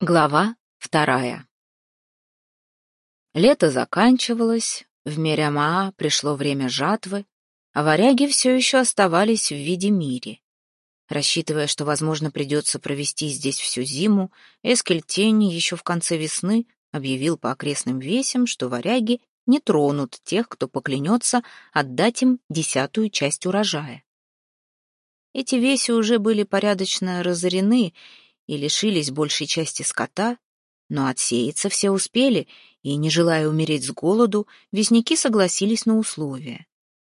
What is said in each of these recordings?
Глава вторая Лето заканчивалось, в Мерямаа пришло время жатвы, а варяги все еще оставались в виде мире. Рассчитывая, что, возможно, придется провести здесь всю зиму, Эскель Тень еще в конце весны объявил по окрестным весям, что варяги не тронут тех, кто поклянется отдать им десятую часть урожая. Эти веси уже были порядочно разорены и лишились большей части скота, но отсеяться все успели, и, не желая умереть с голоду, весники согласились на условия.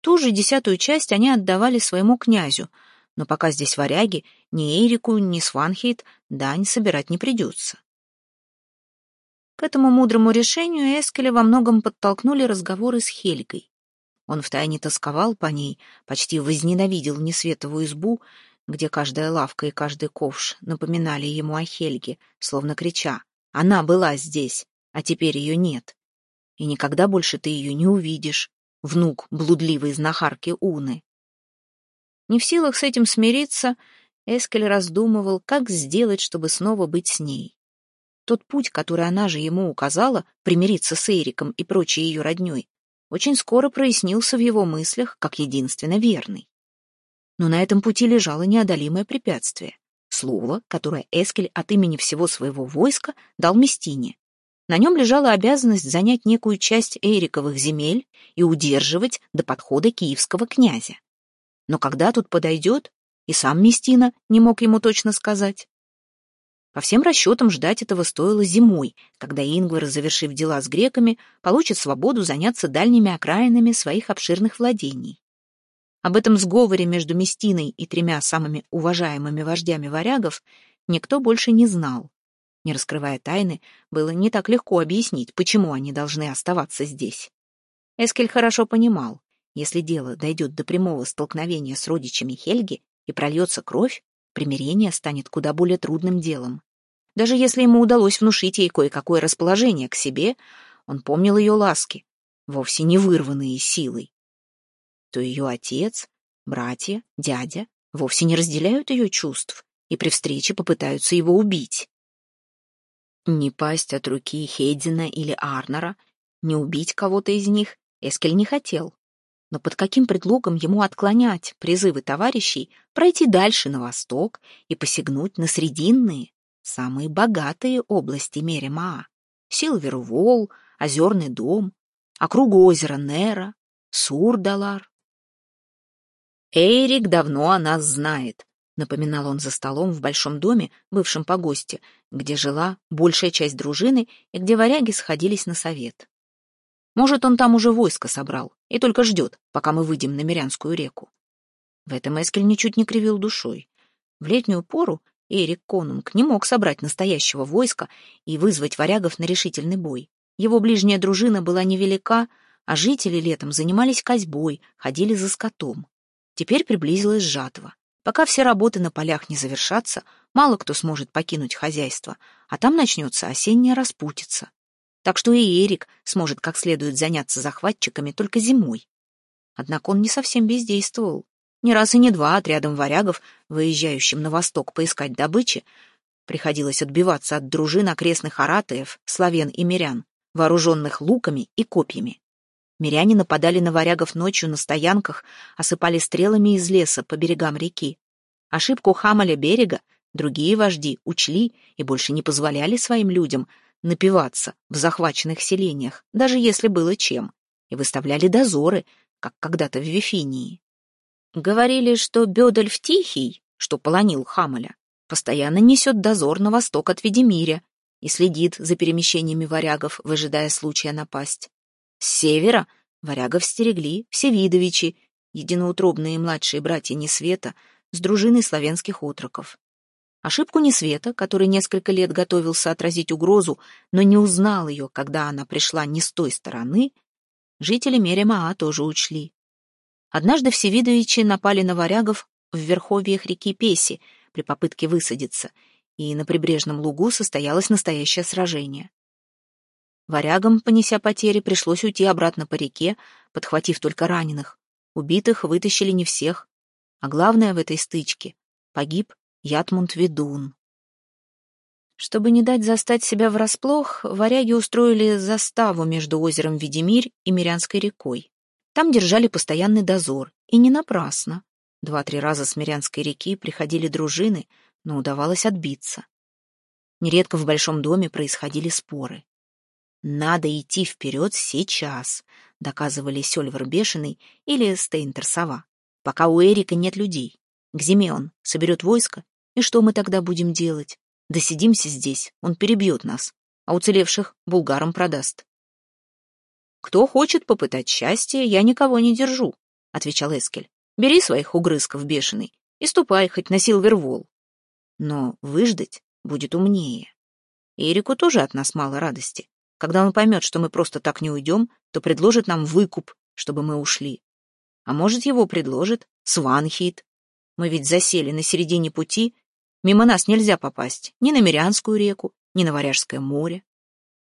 Ту же десятую часть они отдавали своему князю, но пока здесь варяги, ни Эрику, ни Сванхейт дань собирать не придется. К этому мудрому решению Эскеля во многом подтолкнули разговоры с Хельгой. Он втайне тосковал по ней, почти возненавидел несветовую избу, где каждая лавка и каждый ковш напоминали ему о Хельге, словно крича «Она была здесь, а теперь ее нет. И никогда больше ты ее не увидишь, внук блудливой знахарки Уны». Не в силах с этим смириться, Эскель раздумывал, как сделать, чтобы снова быть с ней. Тот путь, который она же ему указала, примириться с Эриком и прочей ее родней, очень скоро прояснился в его мыслях как единственно верный. Но на этом пути лежало неодолимое препятствие. Слово, которое Эскель от имени всего своего войска дал Местине. На нем лежала обязанность занять некую часть Эриковых земель и удерживать до подхода киевского князя. Но когда тут подойдет, и сам Местина не мог ему точно сказать. По всем расчетам ждать этого стоило зимой, когда Ингвар, завершив дела с греками, получит свободу заняться дальними окраинами своих обширных владений. Об этом сговоре между Местиной и тремя самыми уважаемыми вождями варягов никто больше не знал. Не раскрывая тайны, было не так легко объяснить, почему они должны оставаться здесь. Эскель хорошо понимал, если дело дойдет до прямого столкновения с родичами Хельги и прольется кровь, примирение станет куда более трудным делом. Даже если ему удалось внушить ей кое-какое расположение к себе, он помнил ее ласки, вовсе не вырванные силой то ее отец, братья, дядя вовсе не разделяют ее чувств и при встрече попытаются его убить. Не пасть от руки Хейдина или Арнера, не убить кого-то из них Эскель не хотел. Но под каким предлогом ему отклонять призывы товарищей пройти дальше на восток и посягнуть на срединные, самые богатые области Меремаа? Силвервол, Озерный дом, округу озера Нера, Сурдалар, «Эйрик давно о нас знает», — напоминал он за столом в большом доме, бывшем погосте, где жила большая часть дружины и где варяги сходились на совет. Может, он там уже войско собрал и только ждет, пока мы выйдем на Мирянскую реку. В этом Эскель ничуть не кривил душой. В летнюю пору Эрик Конунг не мог собрать настоящего войска и вызвать варягов на решительный бой. Его ближняя дружина была невелика, а жители летом занимались козьбой, ходили за скотом. Теперь приблизилась жатва. Пока все работы на полях не завершатся, мало кто сможет покинуть хозяйство, а там начнется осенняя распутица. Так что и Эрик сможет как следует заняться захватчиками только зимой. Однако он не совсем бездействовал. Не раз и не два отрядом варягов, выезжающим на восток поискать добычи, приходилось отбиваться от дружин окрестных аратаев, славян и мирян, вооруженных луками и копьями. Миряне нападали на варягов ночью на стоянках, осыпали стрелами из леса по берегам реки. Ошибку Хамаля берега другие вожди учли и больше не позволяли своим людям напиваться в захваченных селениях, даже если было чем, и выставляли дозоры, как когда-то в Вифинии. Говорили, что Бёдольф Тихий, что полонил Хамаля, постоянно несет дозор на восток от Ведемиря и следит за перемещениями варягов, выжидая случая напасть. С севера варягов стерегли все видовичи, единоутробные младшие братья Несвета с дружиной славянских отроков. Ошибку Несвета, который несколько лет готовился отразить угрозу, но не узнал ее, когда она пришла не с той стороны, жители Меремаа тоже учли. Однажды всевидовичи напали на варягов в верховьях реки Песи при попытке высадиться, и на прибрежном лугу состоялось настоящее сражение. Варягам, понеся потери, пришлось уйти обратно по реке, подхватив только раненых. Убитых вытащили не всех. А главное в этой стычке — погиб Ятмунд Ведун. Чтобы не дать застать себя врасплох, варяги устроили заставу между озером Ведемирь и Мирянской рекой. Там держали постоянный дозор, и не напрасно. Два-три раза с Мирянской реки приходили дружины, но удавалось отбиться. Нередко в большом доме происходили споры. «Надо идти вперед сейчас», — доказывали Сёльвер Бешеный или Стейнтер Сова, «пока у Эрика нет людей. К зиме он соберет войско, и что мы тогда будем делать? Досидимся здесь, он перебьет нас, а уцелевших булгарам продаст». «Кто хочет попытать счастье, я никого не держу», — отвечал Эскель. «Бери своих угрызков бешеный и ступай хоть на Силвервол. Но выждать будет умнее. Эрику тоже от нас мало радости. Когда он поймет, что мы просто так не уйдем, то предложит нам выкуп, чтобы мы ушли. А может, его предложит Сванхит. Мы ведь засели на середине пути, мимо нас нельзя попасть ни на Мирянскую реку, ни на Варяжское море.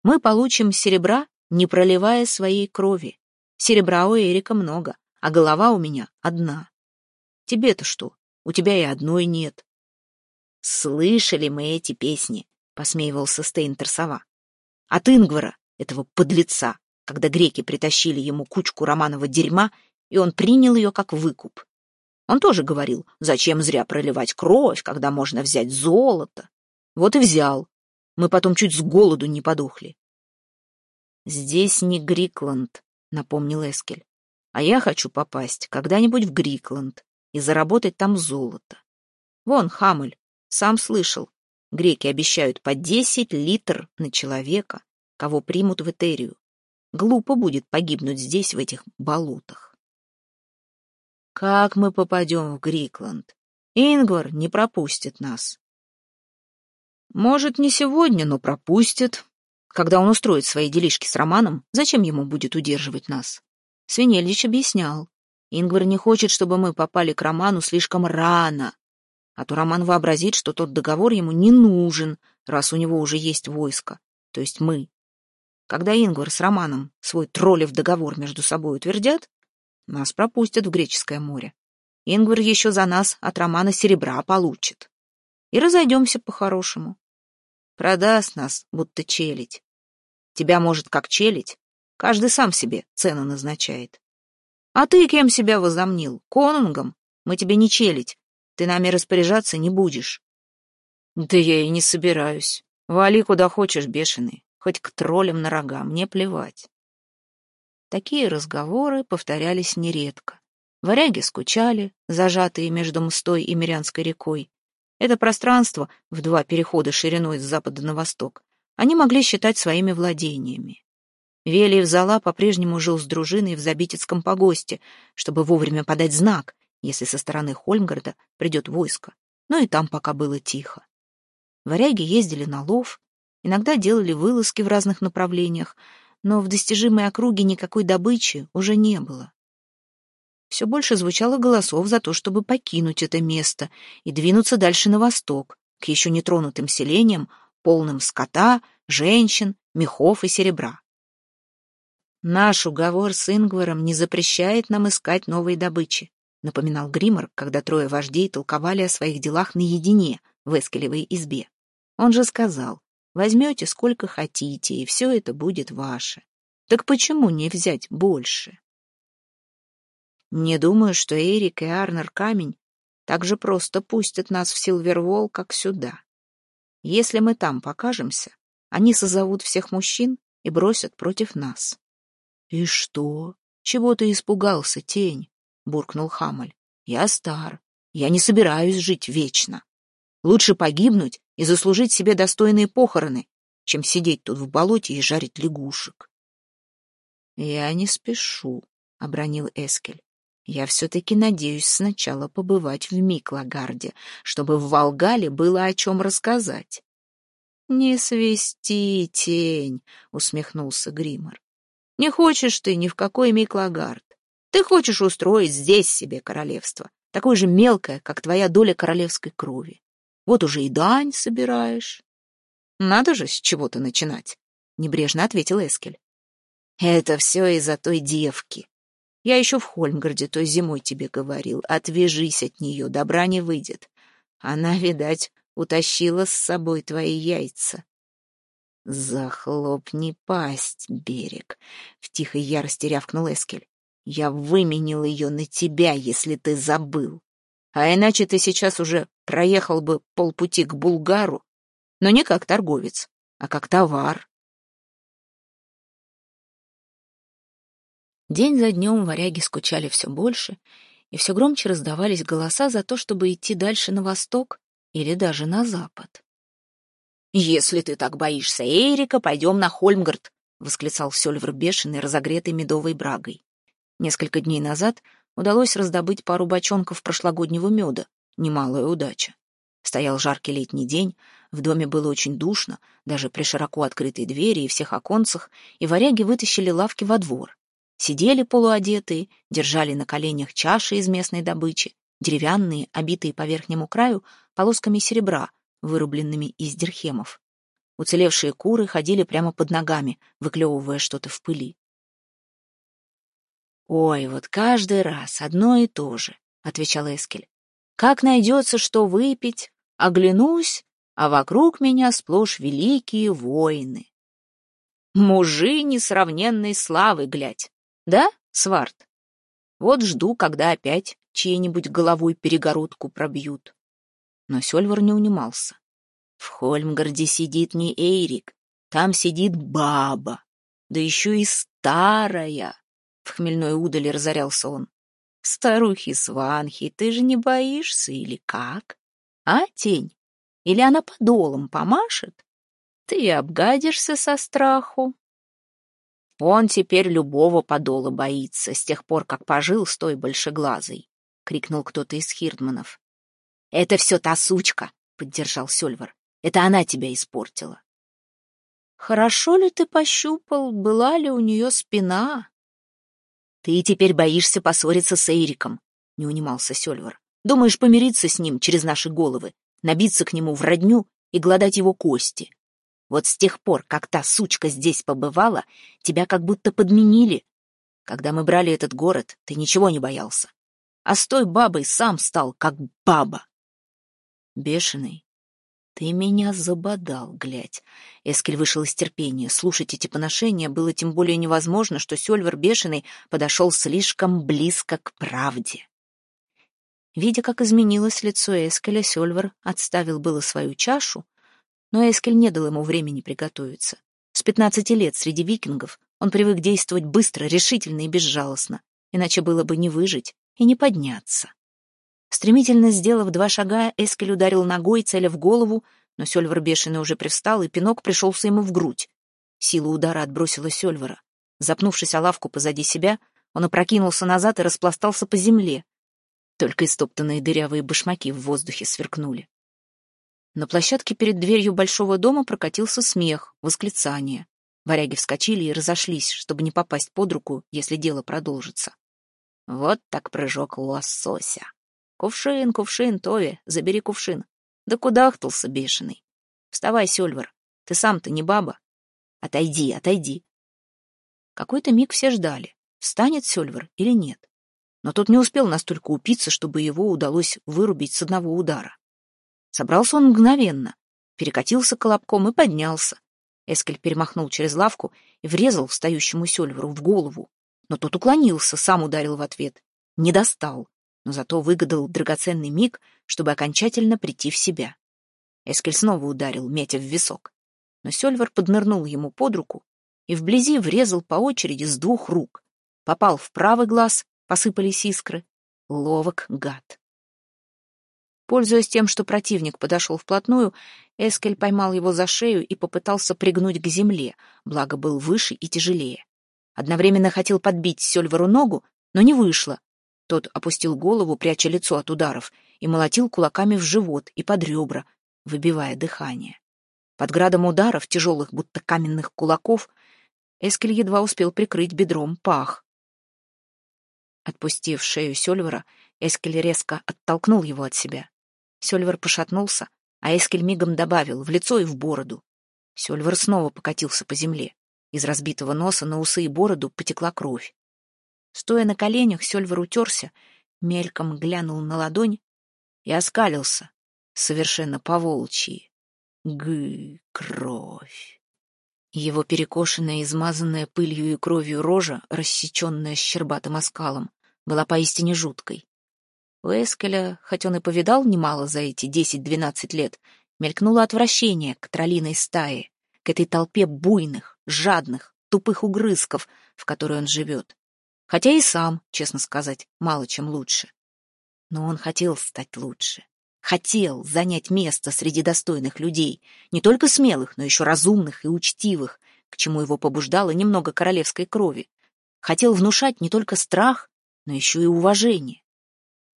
Мы получим серебра, не проливая своей крови. Серебра у Эрика много, а голова у меня одна. Тебе-то что? У тебя и одной нет. Слышали мы эти песни, посмеивался Стейнтер Сова. От Ингвара, этого подлеца, когда греки притащили ему кучку романова дерьма, и он принял ее как выкуп. Он тоже говорил, зачем зря проливать кровь, когда можно взять золото. Вот и взял. Мы потом чуть с голоду не подохли. «Здесь не Грикланд», — напомнил Эскель. «А я хочу попасть когда-нибудь в Грикланд и заработать там золото. Вон, Хамель, сам слышал, Греки обещают по 10 литр на человека, кого примут в Этерию. Глупо будет погибнуть здесь, в этих болотах. Как мы попадем в Грикланд? Ингвар не пропустит нас. Может, не сегодня, но пропустит. Когда он устроит свои делишки с Романом, зачем ему будет удерживать нас? Свинельдич объяснял. Ингвар не хочет, чтобы мы попали к Роману слишком рано, а то Роман вообразит, что тот договор ему не нужен, раз у него уже есть войско, то есть мы. Когда Ингвар с Романом свой троллев договор между собой утвердят, нас пропустят в Греческое море. Ингвар еще за нас от Романа серебра получит. И разойдемся по-хорошему. Продаст нас, будто челядь. Тебя, может, как челядь, каждый сам себе цену назначает. А ты кем себя возомнил? Конунгом? Мы тебе не челядь, ты нами распоряжаться не будешь. Да я и не собираюсь. Вали куда хочешь, бешеный. Хоть к троллям на рога, мне плевать. Такие разговоры повторялись нередко. Варяги скучали, зажатые между Мстой и Мирянской рекой. Это пространство, в два перехода шириной с запада на восток, они могли считать своими владениями. Велиев Зала по-прежнему жил с дружиной в Забитецком погосте, чтобы вовремя подать знак, если со стороны Хольмгарда придет войско, но и там пока было тихо. Варяги ездили на лов, иногда делали вылазки в разных направлениях, но в достижимой округе никакой добычи уже не было. Все больше звучало голосов за то, чтобы покинуть это место и двинуться дальше на восток, к еще нетронутым селениям, полным скота, женщин, мехов и серебра. Наш уговор с Ингваром не запрещает нам искать новой добычи напоминал Гриммер, когда трое вождей толковали о своих делах наедине в Эскелевой избе. Он же сказал, возьмете сколько хотите, и все это будет ваше. Так почему не взять больше? Не думаю, что Эрик и Арнер Камень так же просто пустят нас в Силвервол, как сюда. Если мы там покажемся, они созовут всех мужчин и бросят против нас. — И что? Чего ты испугался, тень? — буркнул Хамаль. «Я стар. Я не собираюсь жить вечно. Лучше погибнуть и заслужить себе достойные похороны, чем сидеть тут в болоте и жарить лягушек». «Я не спешу», — обронил Эскель. «Я все-таки надеюсь сначала побывать в Миклагарде, чтобы в Волгале было о чем рассказать». «Не свисти, тень», — усмехнулся Гримор. «Не хочешь ты ни в какой Миклагард. Ты хочешь устроить здесь себе королевство, такое же мелкое, как твоя доля королевской крови. Вот уже и дань собираешь. Надо же с чего-то начинать, — небрежно ответил Эскель. Это все из-за той девки. Я еще в Хольмгарде той зимой тебе говорил, отвяжись от нее, добра не выйдет. Она, видать, утащила с собой твои яйца. «Захлопни пасть, берег!» — в тихой ярости рявкнул Эскель. «Я выменил ее на тебя, если ты забыл. А иначе ты сейчас уже проехал бы полпути к Булгару, но не как торговец, а как товар». День за днем варяги скучали все больше, и все громче раздавались голоса за то, чтобы идти дальше на восток или даже на запад. «Если ты так боишься Эрика, пойдем на Хольмгард», — восклицал Сёльвер бешеный, разогретый медовой брагой. Несколько дней назад удалось раздобыть пару бочонков прошлогоднего меда. Немалая удача. Стоял жаркий летний день, в доме было очень душно, даже при широко открытой двери и всех оконцах, и варяги вытащили лавки во двор. Сидели полуодетые, держали на коленях чаши из местной добычи, деревянные, обитые по верхнему краю полосками серебра, вырубленными из дирхемов. Уцелевшие куры ходили прямо под ногами, выклевывая что-то в пыли. «Ой, вот каждый раз одно и то же», — отвечал Эскель. «Как найдется, что выпить, оглянусь, а вокруг меня сплошь великие воины. Мужи несравненной славы, глядь. Да, Сварт? Вот жду, когда опять чьей-нибудь головой перегородку пробьют но Сёльвар не унимался. В Хольмгарде сидит не Эйрик, там сидит баба, да еще и старая. Хмельной удали разорялся он. Старухи-сванхи, ты же не боишься или как? А, тень? Или она подолом помашет? Ты обгадишься со страху. Он теперь любого подола боится, с тех пор, как пожил с той большеглазой, — крикнул кто-то из хирдманов. «Это все та сучка», — поддержал Сёльвар. «Это она тебя испортила». «Хорошо ли ты пощупал, была ли у нее спина?» «Ты теперь боишься поссориться с Эйриком», — не унимался Сёльвар. «Думаешь помириться с ним через наши головы, набиться к нему в родню и гладать его кости. Вот с тех пор, как та сучка здесь побывала, тебя как будто подменили. Когда мы брали этот город, ты ничего не боялся. А с той бабой сам стал как баба. Бешеный. Ты меня забодал, глядь. Эскель вышел из терпения. Слушать эти поношения было тем более невозможно, что Сёльвер Бешеный подошел слишком близко к правде. Видя, как изменилось лицо Эскеля, Сёльвер отставил было свою чашу, но Эскель не дал ему времени приготовиться. С пятнадцати лет среди викингов он привык действовать быстро, решительно и безжалостно, иначе было бы не выжить и не подняться. Стремительно сделав два шага, Эскель ударил ногой, целя в голову, но Сёльвар бешеный уже привстал, и пинок пришелся ему в грудь. Сила удара отбросила Сёльвара. Запнувшись о лавку позади себя, он опрокинулся назад и распластался по земле. Только истоптанные дырявые башмаки в воздухе сверкнули. На площадке перед дверью большого дома прокатился смех, восклицание. Варяги вскочили и разошлись, чтобы не попасть под руку, если дело продолжится. Вот так прыжок лосося. «Кувшин, кувшин, Тови, забери кувшин». Да кудахтался бешеный. «Вставай, Сёльвар, ты сам-то не баба. Отойди, отойди». Какой-то миг все ждали, встанет Сёльвар или нет. Но тот не успел настолько упиться, чтобы его удалось вырубить с одного удара. Собрался он мгновенно, перекатился колобком и поднялся. Эскель перемахнул через лавку и врезал встающему Сёльвару в голову. Но тот уклонился, сам ударил в ответ. Не достал но зато выгадал драгоценный миг, чтобы окончательно прийти в себя. Эскель снова ударил, метя в висок. Но Сёльвар поднырнул ему под руку и вблизи врезал по очереди с двух рук. Попал в правый глаз, посыпались искры. Ловок гад. Пользуясь тем, что противник подошел вплотную, Эскель поймал его за шею и попытался пригнуть к земле, благо был выше и тяжелее. Одновременно хотел подбить Сёльвару ногу, но не вышло, тот опустил голову, пряча лицо от ударов, и молотил кулаками в живот и под ребра, выбивая дыхание. Под градом ударов, тяжелых, будто каменных кулаков, Эскель едва успел прикрыть бедром пах. Отпустив шею Сёльвера, Эскель резко оттолкнул его от себя. Сёльвер пошатнулся, а Эскель мигом добавил в лицо и в бороду. Сёльвер снова покатился по земле. Из разбитого носа на усы и бороду потекла кровь. Стоя на коленях, Сёльвар утерся, мельком глянул на ладонь и оскалился, совершенно поволчьи. Гы, кровь. Его перекошенная, измазанная пылью и кровью рожа, рассеченная щербатым оскалом, была поистине жуткой. У Эскеля, хоть он и повидал немало за эти десять-двенадцать лет, мелькнуло отвращение к троллиной стае, к этой толпе буйных, жадных, тупых угрызков, в которой он живет. Хотя и сам, честно сказать, мало чем лучше. Но он хотел стать лучше. Хотел занять место среди достойных людей, не только смелых, но еще разумных и учтивых, к чему его побуждало немного королевской крови. Хотел внушать не только страх, но еще и уважение.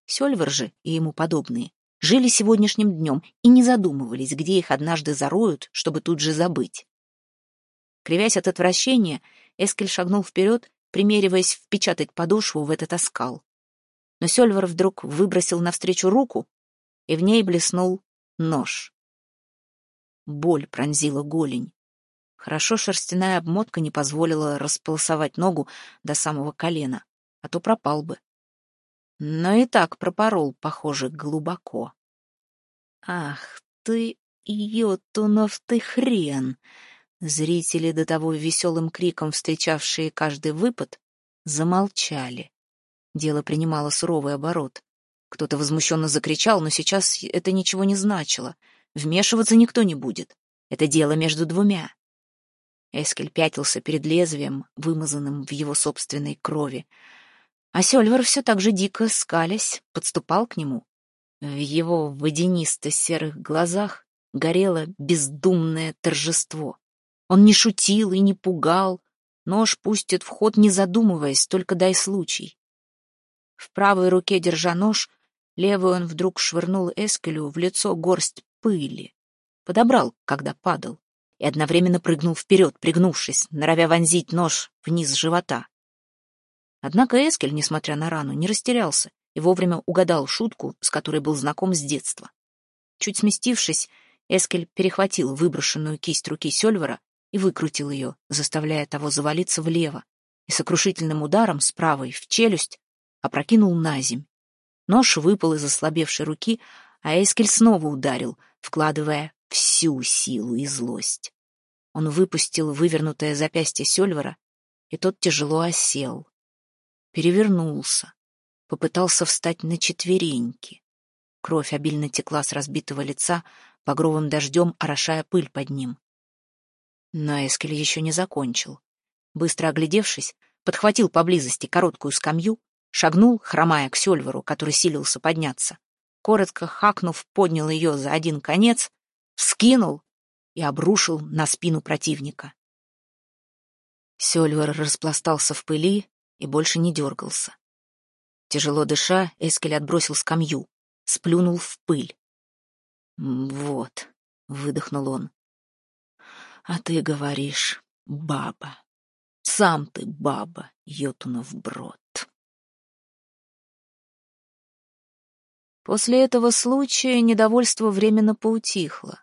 Сёльвер же и ему подобные жили сегодняшним днем и не задумывались, где их однажды зароют, чтобы тут же забыть. Кривясь от отвращения, Эскель шагнул вперед, примериваясь впечатать подошву в этот оскал. Но Сёльвер вдруг выбросил навстречу руку, и в ней блеснул нож. Боль пронзила голень. Хорошо шерстяная обмотка не позволила располосовать ногу до самого колена, а то пропал бы. Но и так пропорол, похоже, глубоко. «Ах ты, йотунов ты хрен!» Зрители, до того веселым криком встречавшие каждый выпад, замолчали. Дело принимало суровый оборот. Кто-то возмущенно закричал, но сейчас это ничего не значило. Вмешиваться никто не будет. Это дело между двумя. Эскель пятился перед лезвием, вымазанным в его собственной крови. А Сёльвер все так же дико скалясь, подступал к нему. В его водянисто-серых глазах горело бездумное торжество. Он не шутил и не пугал. Нож пустит в ход, не задумываясь, только дай случай. В правой руке, держа нож, левую он вдруг швырнул Эскелю в лицо горсть пыли. Подобрал, когда падал, и одновременно прыгнул вперед, пригнувшись, норовя вонзить нож вниз живота. Однако Эскель, несмотря на рану, не растерялся и вовремя угадал шутку, с которой был знаком с детства. Чуть сместившись, Эскель перехватил выброшенную кисть руки Сёльвера и выкрутил ее, заставляя того завалиться влево, и сокрушительным ударом с правой в челюсть опрокинул на земь. Нож выпал из ослабевшей руки, а Эскель снова ударил, вкладывая всю силу и злость. Он выпустил вывернутое запястье Сёльвера, и тот тяжело осел. Перевернулся, попытался встать на четвереньки. Кровь обильно текла с разбитого лица, багровым дождем орошая пыль под ним. Но Эскель еще не закончил. Быстро оглядевшись, подхватил поблизости короткую скамью, шагнул, хромая к Сёльверу, который силился подняться. Коротко хакнув, поднял ее за один конец, вскинул и обрушил на спину противника. Сёльвер распластался в пыли и больше не дергался. Тяжело дыша, Эскель отбросил скамью, сплюнул в пыль. «Вот», — выдохнул он, а ты говоришь «баба». Сам ты баба, Йотунов брод. После этого случая недовольство временно поутихло.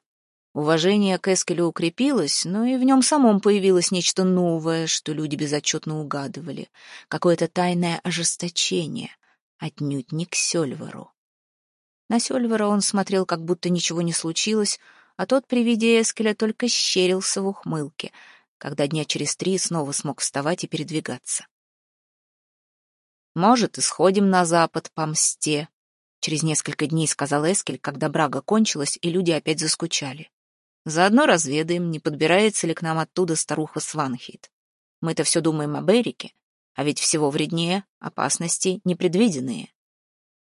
Уважение к Эскелю укрепилось, но и в нем самом появилось нечто новое, что люди безотчетно угадывали. Какое-то тайное ожесточение, отнюдь не к Сёльверу. На Сёльвера он смотрел, как будто ничего не случилось, а тот при виде Эскеля только щерился в ухмылке, когда дня через три снова смог вставать и передвигаться. «Может, и сходим на запад по мсте», — через несколько дней сказал Эскель, когда брага кончилась, и люди опять заскучали. «Заодно разведаем, не подбирается ли к нам оттуда старуха Сванхит. Мы-то все думаем об Эрике, а ведь всего вреднее, опасности непредвиденные.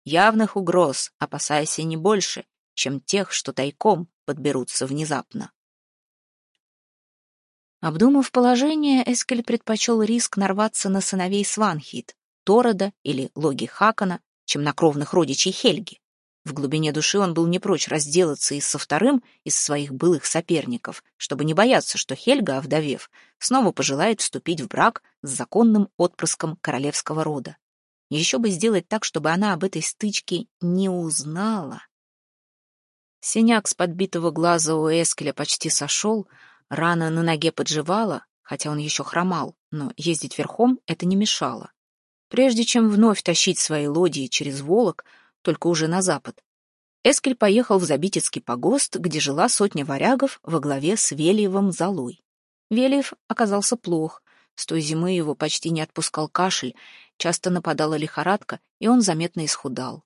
Явных угроз опасайся не больше, чем тех, что тайком подберутся внезапно. Обдумав положение, Эскель предпочел риск нарваться на сыновей Сванхит, Торода или Логи Хакана, чем на кровных родичей Хельги. В глубине души он был не прочь разделаться и со вторым из своих былых соперников, чтобы не бояться, что Хельга, овдовев, снова пожелает вступить в брак с законным отпрыском королевского рода. Еще бы сделать так, чтобы она об этой стычке не узнала. Синяк с подбитого глаза у Эскеля почти сошел, рана на ноге подживала, хотя он еще хромал, но ездить верхом это не мешало. Прежде чем вновь тащить свои лодии через Волок, только уже на запад, Эскель поехал в Забитецкий погост, где жила сотня варягов во главе с Велиевым Залой. Велиев оказался плох. С той зимы его почти не отпускал кашель, часто нападала лихорадка, и он заметно исхудал.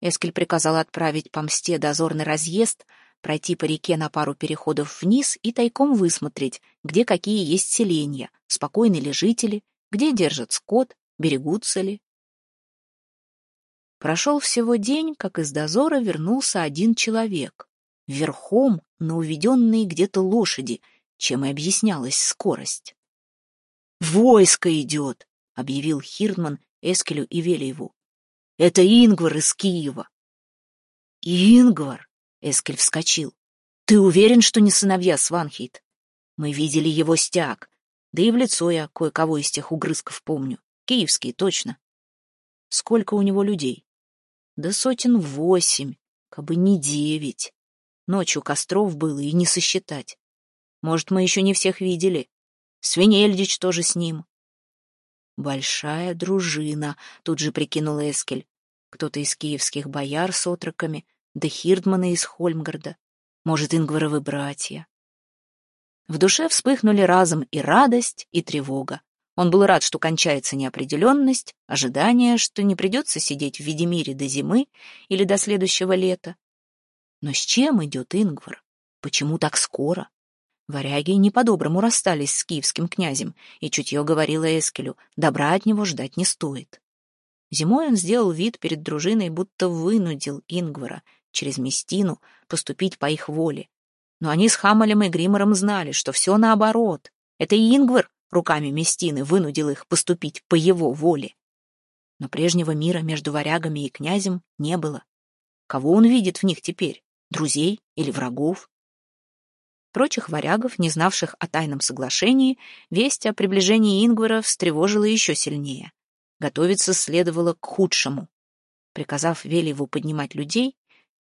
Эскель приказал отправить по мсте дозорный разъезд, пройти по реке на пару переходов вниз и тайком высмотреть, где какие есть селения, спокойны ли жители, где держат скот, берегутся ли. Прошел всего день, как из дозора вернулся один человек. Верхом на уведенной где-то лошади, чем и объяснялась скорость. «Войско идет!» — объявил Хирдман Эскелю и Велиеву. «Это Ингвар из Киева!» «Ингвар!» — Эскель вскочил. «Ты уверен, что не сыновья Сванхейт? Мы видели его стяг, да и в лицо я кое-кого из тех угрызков помню. Киевские, точно. Сколько у него людей? Да сотен восемь, кабы не девять. Ночью костров было и не сосчитать. Может, мы еще не всех видели. Свинельдич тоже с ним. Большая дружина, тут же прикинул Эскель. Кто-то из киевских бояр с отроками, да Хирдмана из Хольмгарда. Может, Ингваровы братья. В душе вспыхнули разом и радость, и тревога. Он был рад, что кончается неопределенность, ожидание, что не придется сидеть в Ведемире до зимы или до следующего лета. Но с чем идет Ингвар? Почему так скоро? Варяги не по-доброму расстались с киевским князем, и чутье говорило Эскелю, добра от него ждать не стоит. Зимой он сделал вид перед дружиной, будто вынудил Ингвара через Местину поступить по их воле. Но они с Хамалем и Гримором знали, что все наоборот. Это Ингвар руками Местины вынудил их поступить по его воле. Но прежнего мира между варягами и князем не было. Кого он видит в них теперь? Друзей или врагов? Прочих варягов, не знавших о тайном соглашении, весть о приближении Ингвара встревожила еще сильнее. Готовиться следовало к худшему. Приказав Велиеву поднимать людей,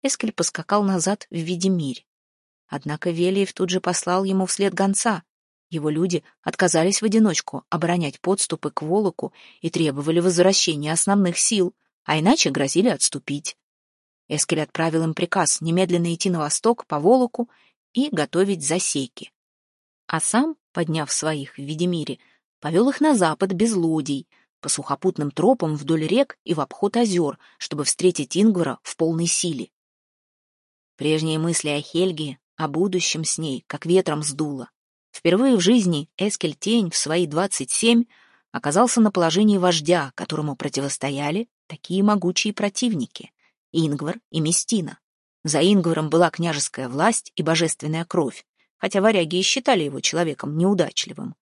Эскель поскакал назад в Видимирь. Однако Велиев тут же послал ему вслед гонца, его люди отказались в одиночку оборонять подступы к Волоку и требовали возвращения основных сил, а иначе грозили отступить. Эскель отправил им приказ немедленно идти на восток по Волоку и готовить засеки. А сам, подняв своих в Ведемире, повел их на запад без лодий, по сухопутным тропам вдоль рек и в обход озер, чтобы встретить Ингвара в полной силе. Прежние мысли о Хельге, о будущем с ней, как ветром сдуло. Впервые в жизни Эскель Тень в свои 27 оказался на положении вождя, которому противостояли такие могучие противники — Ингвар и Местина. За Ингваром была княжеская власть и божественная кровь, хотя варяги и считали его человеком неудачливым.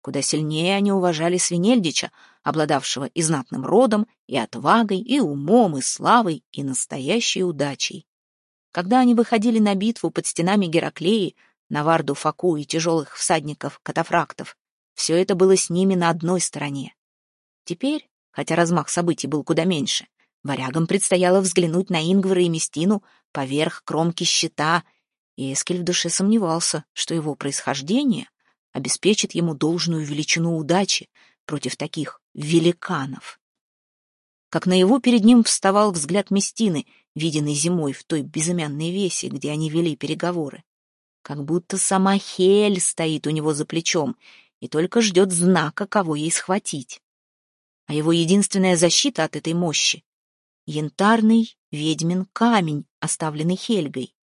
Куда сильнее они уважали Свинельдича, обладавшего и знатным родом, и отвагой, и умом, и славой, и настоящей удачей. Когда они выходили на битву под стенами Гераклеи, Наварду, Факу и тяжелых всадников-катафрактов. Все это было с ними на одной стороне. Теперь, хотя размах событий был куда меньше, варягам предстояло взглянуть на Ингвара и Местину поверх кромки щита, и Эскель в душе сомневался, что его происхождение обеспечит ему должную величину удачи против таких великанов. Как наяву перед ним вставал взгляд Местины, виденный зимой в той безымянной весе, где они вели переговоры как будто сама Хель стоит у него за плечом и только ждет знака, кого ей схватить. А его единственная защита от этой мощи — янтарный ведьмин камень, оставленный Хельгой.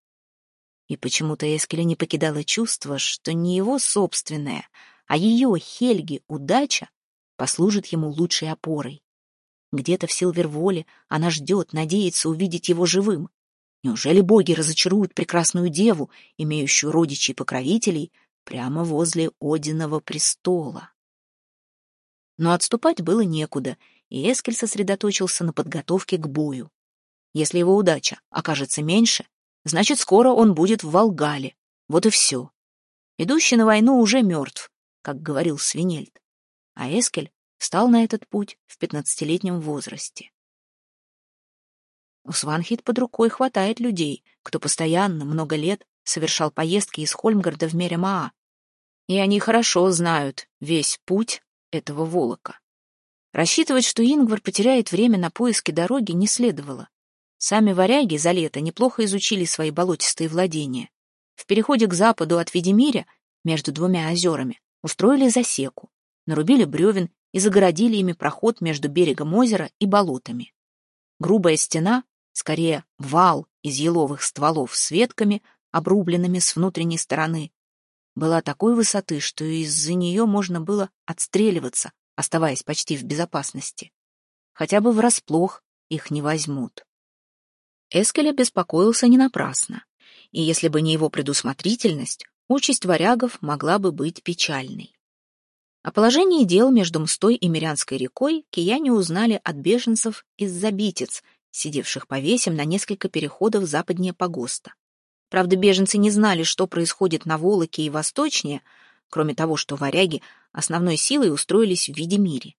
И почему-то Эскеля не покидало чувство, что не его собственная, а ее, Хельги, удача послужит ему лучшей опорой. Где-то в Силверволе она ждет, надеется увидеть его живым. Неужели боги разочаруют прекрасную деву, имеющую родичей покровителей, прямо возле Одиного престола? Но отступать было некуда, и Эскель сосредоточился на подготовке к бою. Если его удача окажется меньше, значит, скоро он будет в Волгале. Вот и все. Идущий на войну уже мертв, как говорил Свинельд. А Эскель встал на этот путь в пятнадцатилетнем возрасте. У Сванхит под рукой хватает людей, кто постоянно, много лет, совершал поездки из Хольмгарда в Меремаа. И они хорошо знают весь путь этого волока. Рассчитывать, что Ингвар потеряет время на поиски дороги, не следовало. Сами варяги за лето неплохо изучили свои болотистые владения. В переходе к западу от Ведемиря, между двумя озерами, устроили засеку, нарубили бревен и загородили ими проход между берегом озера и болотами. Грубая стена, скорее вал из еловых стволов с ветками, обрубленными с внутренней стороны, была такой высоты, что из-за нее можно было отстреливаться, оставаясь почти в безопасности. Хотя бы врасплох их не возьмут. Эскеля беспокоился не напрасно, и если бы не его предусмотрительность, участь варягов могла бы быть печальной. О положении дел между Мстой и Мирянской рекой кияне узнали от беженцев из Забитец, сидевших по весям на несколько переходов западнее погоста. Правда, беженцы не знали, что происходит на Волоке и восточнее, кроме того, что варяги основной силой устроились в виде мире.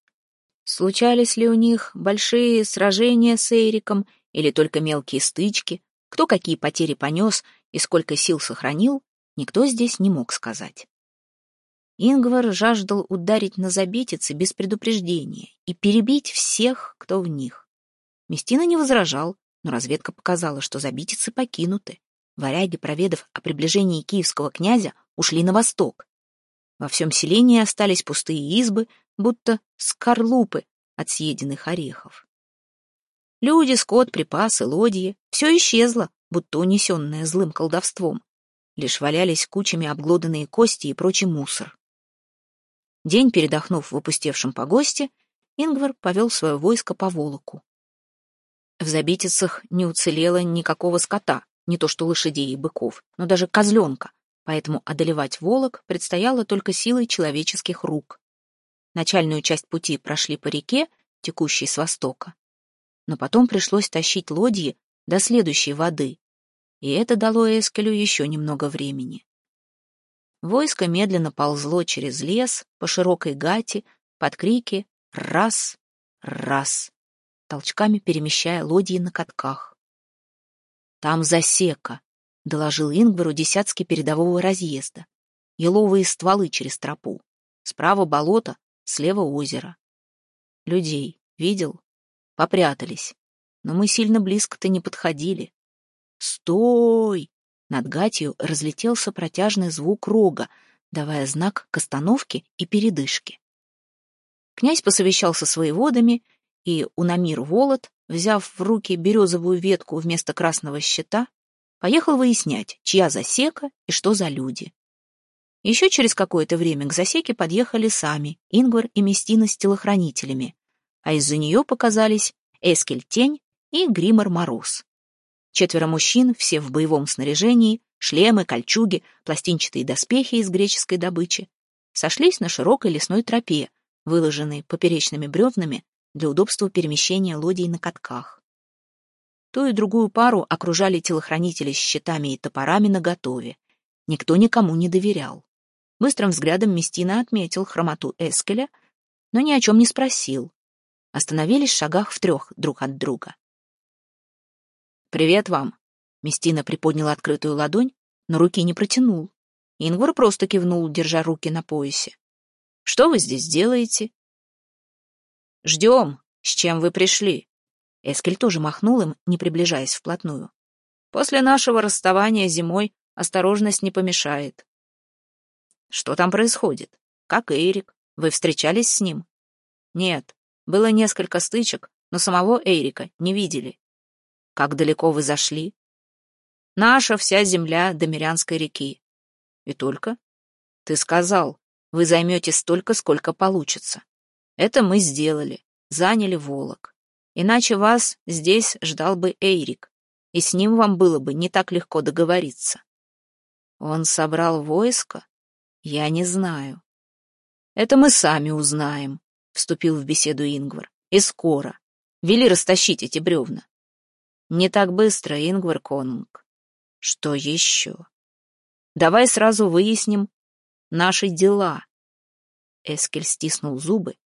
Случались ли у них большие сражения с Эриком или только мелкие стычки, кто какие потери понес и сколько сил сохранил, никто здесь не мог сказать. Ингвар жаждал ударить на забитицы без предупреждения и перебить всех, кто в них. Местина не возражал, но разведка показала, что забитицы покинуты. Варяги, проведав о приближении киевского князя, ушли на восток. Во всем селении остались пустые избы, будто скорлупы от съеденных орехов. Люди, скот, припасы, лодьи — все исчезло, будто унесенное злым колдовством. Лишь валялись кучами обглоданные кости и прочий мусор. День передохнув в опустевшем погосте, Ингвар повел свое войско по Волоку. В Забитицах не уцелело никакого скота, не то что лошадей и быков, но даже козленка, поэтому одолевать Волок предстояло только силой человеческих рук. Начальную часть пути прошли по реке, текущей с востока, но потом пришлось тащить лодьи до следующей воды, и это дало Эскелю еще немного времени. Войско медленно ползло через лес по широкой гате под крики «Раз! Раз!», толчками перемещая лодьи на катках. «Там засека», — доложил Ингвару десятски передового разъезда. «Еловые стволы через тропу. Справа болото, слева озеро. Людей видел?» Попрятались. Но мы сильно близко-то не подходили. «Стой!» Над гатью разлетелся протяжный звук рога, давая знак к остановке и передышке. Князь посовещался с воеводами, и Унамир Волод, взяв в руки березовую ветку вместо красного щита, поехал выяснять, чья засека и что за люди. Еще через какое-то время к засеке подъехали сами Ингвар и Местина с телохранителями, а из-за нее показались Эскель Тень и Гримор Мороз. Четверо мужчин, все в боевом снаряжении, шлемы, кольчуги, пластинчатые доспехи из греческой добычи, сошлись на широкой лесной тропе, выложенной поперечными бревнами для удобства перемещения лодий на катках. Ту и другую пару окружали телохранители с щитами и топорами наготове. Никто никому не доверял. Быстрым взглядом Местина отметил хромоту Эскеля, но ни о чем не спросил, остановились в шагах в трех друг от друга. «Привет вам!» Местина приподнял открытую ладонь, но руки не протянул. Ингвар просто кивнул, держа руки на поясе. «Что вы здесь делаете?» «Ждем. С чем вы пришли?» Эскель тоже махнул им, не приближаясь вплотную. «После нашего расставания зимой осторожность не помешает». «Что там происходит? Как Эрик? Вы встречались с ним?» «Нет, было несколько стычек, но самого Эйрика не видели. Как далеко вы зашли? Наша вся земля до Мирянской реки. И только? Ты сказал, вы займете столько, сколько получится. Это мы сделали, заняли Волок. Иначе вас здесь ждал бы Эйрик, и с ним вам было бы не так легко договориться. Он собрал войско? Я не знаю. Это мы сами узнаем, — вступил в беседу Ингвар. «И скоро. Вели растащить эти бревна». «Не так быстро, Ингвар Конунг». «Что еще?» «Давай сразу выясним наши дела». Эскель стиснул зубы.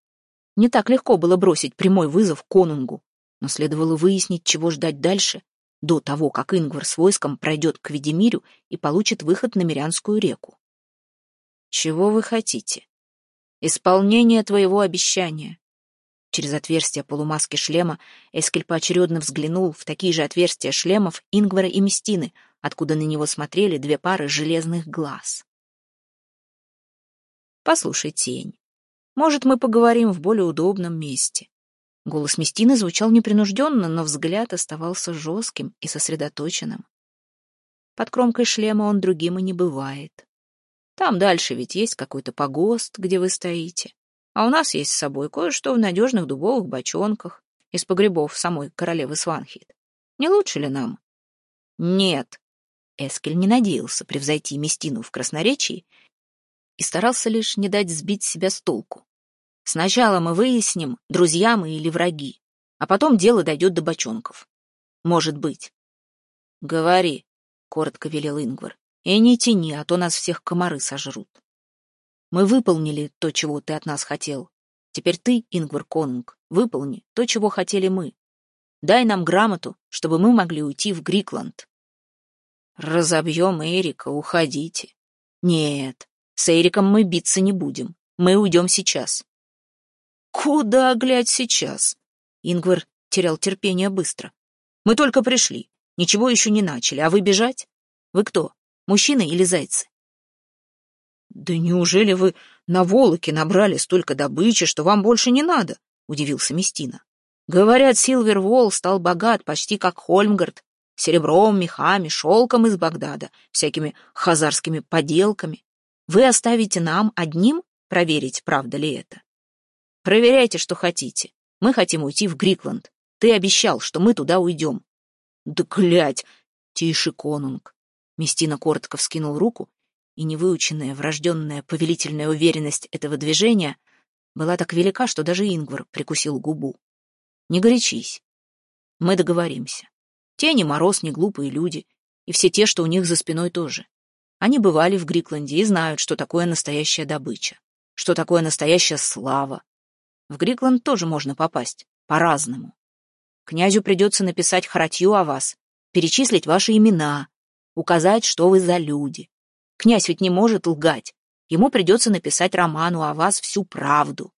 Не так легко было бросить прямой вызов Конунгу, но следовало выяснить, чего ждать дальше, до того, как Ингвар с войском пройдет к Ведемирю и получит выход на Мирянскую реку. «Чего вы хотите?» Исполнение твоего обещания. Через отверстие полумаски шлема Эскель поочередно взглянул в такие же отверстия шлемов Ингвара и Местины, откуда на него смотрели две пары железных глаз. «Послушай, тень, может, мы поговорим в более удобном месте?» Голос Местины звучал непринужденно, но взгляд оставался жестким и сосредоточенным. Под кромкой шлема он другим и не бывает. Там дальше ведь есть какой-то погост, где вы стоите. А у нас есть с собой кое-что в надежных дубовых бочонках из погребов самой королевы Сванхит. Не лучше ли нам? Нет. Эскель не надеялся превзойти Местину в красноречии и старался лишь не дать сбить себя с толку. Сначала мы выясним, друзья мы или враги, а потом дело дойдет до бочонков. Может быть. Говори, — коротко велел Ингвар, — и не тяни, а то нас всех комары сожрут. Мы выполнили то, чего ты от нас хотел. Теперь ты, Ингвар Конунг, выполни то, чего хотели мы. Дай нам грамоту, чтобы мы могли уйти в Грикланд. Разобьем Эрика, уходите. Нет, с Эриком мы биться не будем. Мы уйдем сейчас. Куда, глядь, сейчас? Ингвар терял терпение быстро. Мы только пришли. Ничего еще не начали. А вы бежать? Вы кто, мужчины или зайцы? «Да неужели вы на Волоке набрали столько добычи, что вам больше не надо?» — удивился Местина. «Говорят, Силвервол стал богат почти как Хольмгард, серебром, мехами, шелком из Багдада, всякими хазарскими поделками. Вы оставите нам одним проверить, правда ли это? Проверяйте, что хотите. Мы хотим уйти в Грикланд. Ты обещал, что мы туда уйдем». «Да глядь! Тише, конунг!» Местина коротко вскинул руку и невыученная, врожденная повелительная уверенность этого движения была так велика, что даже Ингвар прикусил губу. «Не горячись. Мы договоримся. Те не мороз, не глупые люди, и все те, что у них за спиной тоже. Они бывали в Грикланде и знают, что такое настоящая добыча, что такое настоящая слава. В Грикланд тоже можно попасть, по-разному. Князю придется написать харатью о вас, перечислить ваши имена, указать, что вы за люди. Князь ведь не может лгать. Ему придется написать Роману о вас всю правду.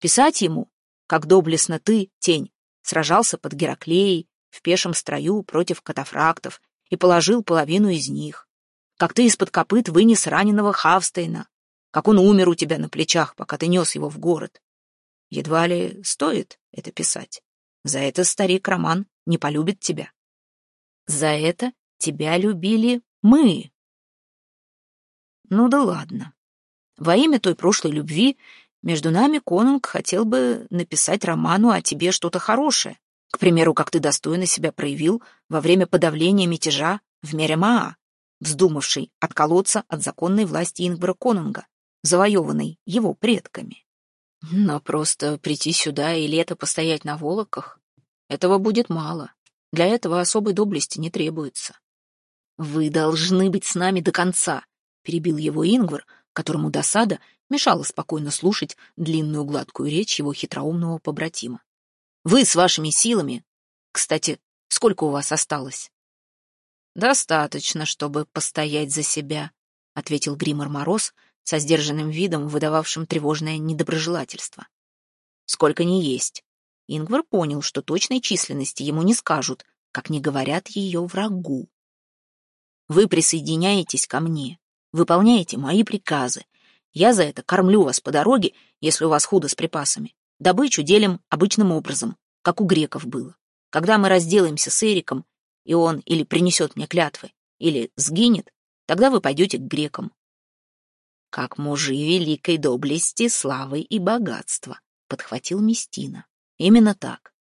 Писать ему, как доблестно ты, тень, сражался под Гераклеей в пешем строю против катафрактов и положил половину из них. Как ты из-под копыт вынес раненого Хавстейна. Как он умер у тебя на плечах, пока ты нес его в город. Едва ли стоит это писать. За это старик Роман не полюбит тебя. За это тебя любили мы, ну да ладно. Во имя той прошлой любви между нами Конунг хотел бы написать роману о тебе что-то хорошее. К примеру, как ты достойно себя проявил во время подавления мятежа в Меремаа, вздумавший отколоться от законной власти Ингбара Конунга, завоеванной его предками. Но просто прийти сюда и лето постоять на волоках — этого будет мало. Для этого особой доблести не требуется. Вы должны быть с нами до конца, перебил его Ингвар, которому досада мешала спокойно слушать длинную гладкую речь его хитроумного побратима. «Вы с вашими силами... Кстати, сколько у вас осталось?» «Достаточно, чтобы постоять за себя», — ответил Гримор Мороз со сдержанным видом, выдававшим тревожное недоброжелательство. «Сколько не есть». Ингвар понял, что точной численности ему не скажут, как не говорят ее врагу. «Вы присоединяетесь ко мне выполняете мои приказы. Я за это кормлю вас по дороге, если у вас худо с припасами. Добычу делим обычным образом, как у греков было. Когда мы разделаемся с Эриком, и он или принесет мне клятвы, или сгинет, тогда вы пойдете к грекам. Как мужи великой доблести, славы и богатства, подхватил Местина. Именно так.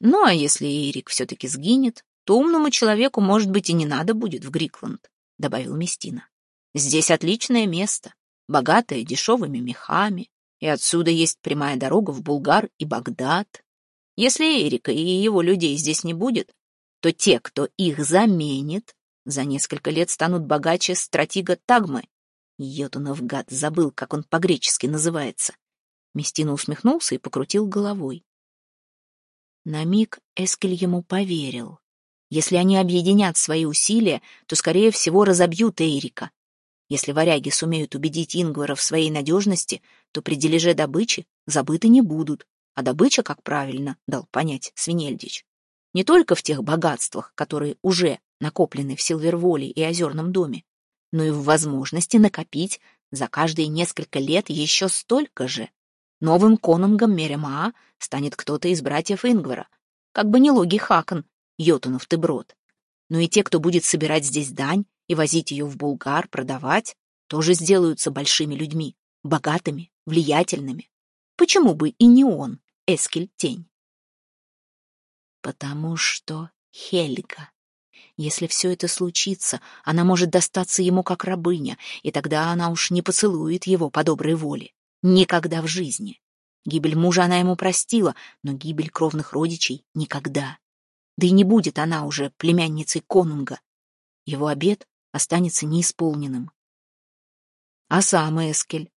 Ну, а если Эрик все-таки сгинет, то умному человеку, может быть, и не надо будет в Грикланд. — добавил Местина. «Здесь отличное место, богатое дешевыми мехами, и отсюда есть прямая дорога в Булгар и Багдад. Если Эрика и его людей здесь не будет, то те, кто их заменит, за несколько лет станут богаче стратега Тагмы. Йотунов гад забыл, как он по-гречески называется. Местина усмехнулся и покрутил головой. На миг Эскель ему поверил. Если они объединят свои усилия, то, скорее всего, разобьют Эрика. Если варяги сумеют убедить Ингвара в своей надежности, то при дележе добычи забыты не будут, а добыча, как правильно дал понять Свинельдич, не только в тех богатствах, которые уже накоплены в Силверволе и Озерном доме, но и в возможности накопить за каждые несколько лет еще столько же. Новым конунгом Меремаа станет кто-то из братьев Ингвара, как бы не Логи Хакон, Йотунов ты брод. Но и те, кто будет собирать здесь дань и возить ее в Булгар, продавать, тоже сделаются большими людьми, богатыми, влиятельными. Почему бы и не он, Эскель Тень? Потому что Хельга. Если все это случится, она может достаться ему как рабыня, и тогда она уж не поцелует его по доброй воле. Никогда в жизни. Гибель мужа она ему простила, но гибель кровных родичей — никогда. Да и не будет она уже племянницей конунга. Его обед останется неисполненным. А сам Эскель?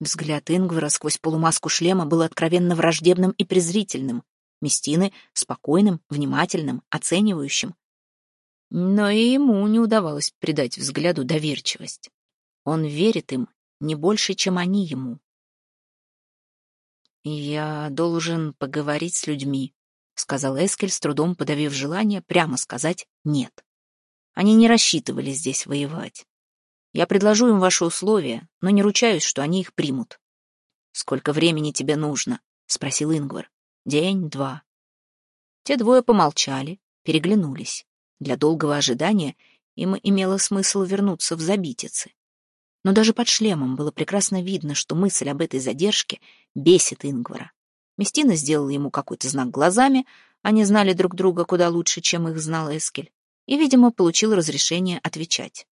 Взгляд Ингвара сквозь полумаску шлема был откровенно враждебным и презрительным, Местины — спокойным, внимательным, оценивающим. Но и ему не удавалось придать взгляду доверчивость. Он верит им не больше, чем они ему. «Я должен поговорить с людьми», — сказал Эскель, с трудом подавив желание прямо сказать «нет». Они не рассчитывали здесь воевать. Я предложу им ваши условия, но не ручаюсь, что они их примут. «Сколько времени тебе нужно?» — спросил Ингвар. «День, два». Те двое помолчали, переглянулись. Для долгого ожидания им имело смысл вернуться в забитицы. Но даже под шлемом было прекрасно видно, что мысль об этой задержке бесит Ингвара. Местина сделала ему какой-то знак глазами, они знали друг друга куда лучше, чем их знал Эскель, и, видимо, получил разрешение отвечать.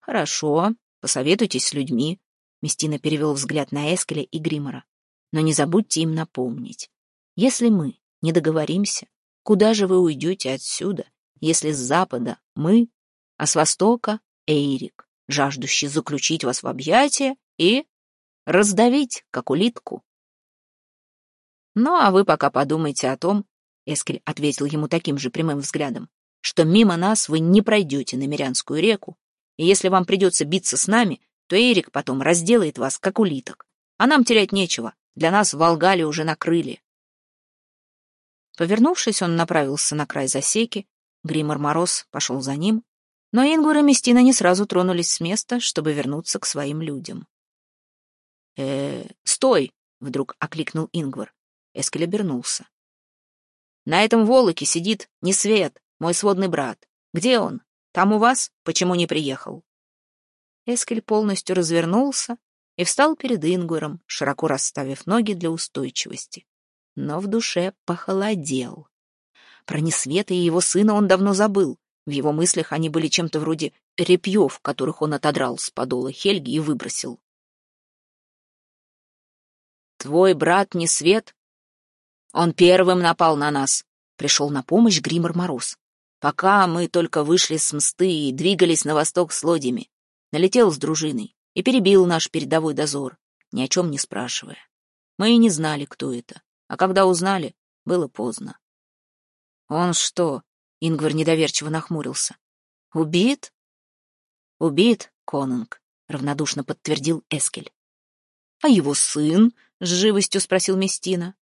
«Хорошо, посоветуйтесь с людьми», — Местина перевел взгляд на Эскеля и Гримора. «Но не забудьте им напомнить. Если мы не договоримся, Куда же вы уйдете отсюда, если с запада мы, а с востока Эйрик, жаждущий заключить вас в объятия и раздавить, как улитку? Ну, а вы пока подумайте о том, Эскель ответил ему таким же прямым взглядом, что мимо нас вы не пройдете на Мирянскую реку, и если вам придется биться с нами, то Эрик потом разделает вас, как улиток. А нам терять нечего, для нас Волгали уже накрыли. Повернувшись, он направился на край засеки. Гримор Мороз пошел за ним, но Ингвар и Местина не сразу тронулись с места, чтобы вернуться к своим людям. э стой!» — вдруг окликнул Ингвар. Эскель обернулся. «На этом волоке сидит Несвет, мой сводный брат. Где он? Там у вас? Почему не приехал?» Эскель полностью развернулся и встал перед Ингваром, широко расставив ноги для устойчивости но в душе похолодел. Про Несвета и его сына он давно забыл. В его мыслях они были чем-то вроде репьев, которых он отодрал с подола Хельги и выбросил. «Твой брат Несвет? Он первым напал на нас», — пришел на помощь Гримор Мороз. «Пока мы только вышли с мсты и двигались на восток с лодями, налетел с дружиной и перебил наш передовой дозор, ни о чем не спрашивая. Мы и не знали, кто это. А когда узнали, было поздно. «Он что?» — Ингвар недоверчиво нахмурился. «Убит?» «Убит, конунг», — равнодушно подтвердил Эскель. «А его сын?» — с живостью спросил Местина.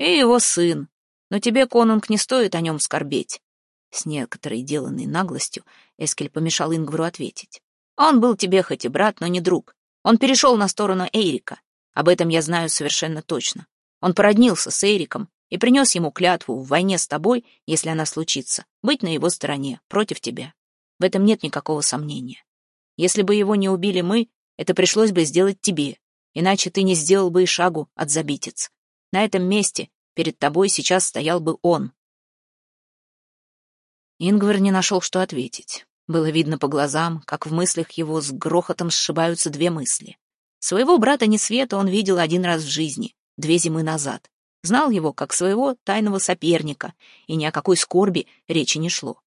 «И его сын. Но тебе, конунг, не стоит о нем скорбеть». С некоторой деланной наглостью Эскель помешал Ингвару ответить. «Он был тебе хоть и брат, но не друг. Он перешел на сторону Эйрика. Об этом я знаю совершенно точно. Он породнился с Эриком и принес ему клятву в войне с тобой, если она случится, быть на его стороне, против тебя. В этом нет никакого сомнения. Если бы его не убили мы, это пришлось бы сделать тебе, иначе ты не сделал бы и шагу от забитец. На этом месте перед тобой сейчас стоял бы он. Ингвар не нашел, что ответить. Было видно по глазам, как в мыслях его с грохотом сшибаются две мысли. Своего брата Несвета он видел один раз в жизни, две зимы назад. Знал его как своего тайного соперника, и ни о какой скорби речи не шло.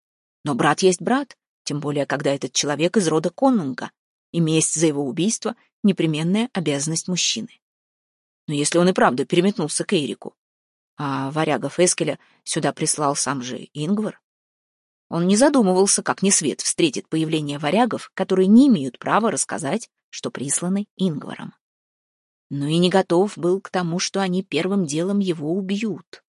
Но брат есть брат, тем более, когда этот человек из рода конунга, и месть за его убийство — непременная обязанность мужчины. Но если он и правда переметнулся к Эрику, а варягов Эскеля сюда прислал сам же Ингвар, Он не задумывался, как Несвет встретит появление варягов, которые не имеют права рассказать, что присланы Ингваром. Но и не готов был к тому, что они первым делом его убьют.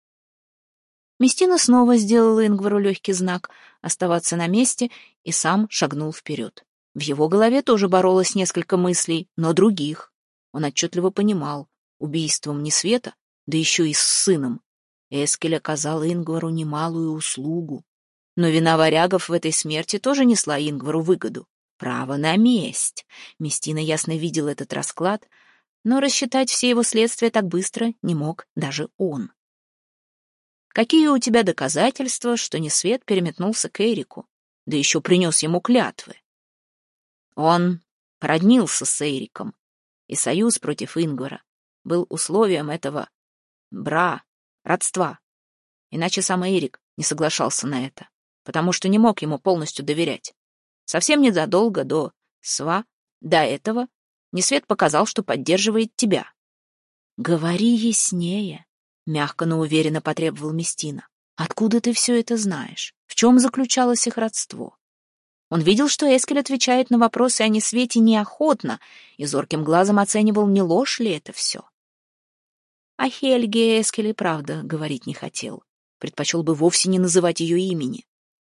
Местина снова сделала Ингвару легкий знак оставаться на месте и сам шагнул вперед. В его голове тоже боролось несколько мыслей, но других. Он отчетливо понимал, убийством Несвета, да еще и с сыном, Эскель оказал Ингвару немалую услугу. Но вина варягов в этой смерти тоже несла Ингвару выгоду. Право на месть. Местина ясно видел этот расклад, но рассчитать все его следствия так быстро не мог даже он. Какие у тебя доказательства, что Несвет переметнулся к Эрику, да еще принес ему клятвы? Он породнился с Эриком, и союз против Ингвара был условием этого бра, родства. Иначе сам Эрик не соглашался на это потому что не мог ему полностью доверять. Совсем незадолго до Сва, до этого, Несвет показал, что поддерживает тебя. «Говори яснее», — мягко, но уверенно потребовал Местина. «Откуда ты все это знаешь? В чем заключалось их родство?» Он видел, что Эскель отвечает на вопросы о Несвете неохотно и зорким глазом оценивал, не ложь ли это все. О Хельге Эскель и правда говорить не хотел. Предпочел бы вовсе не называть ее имени.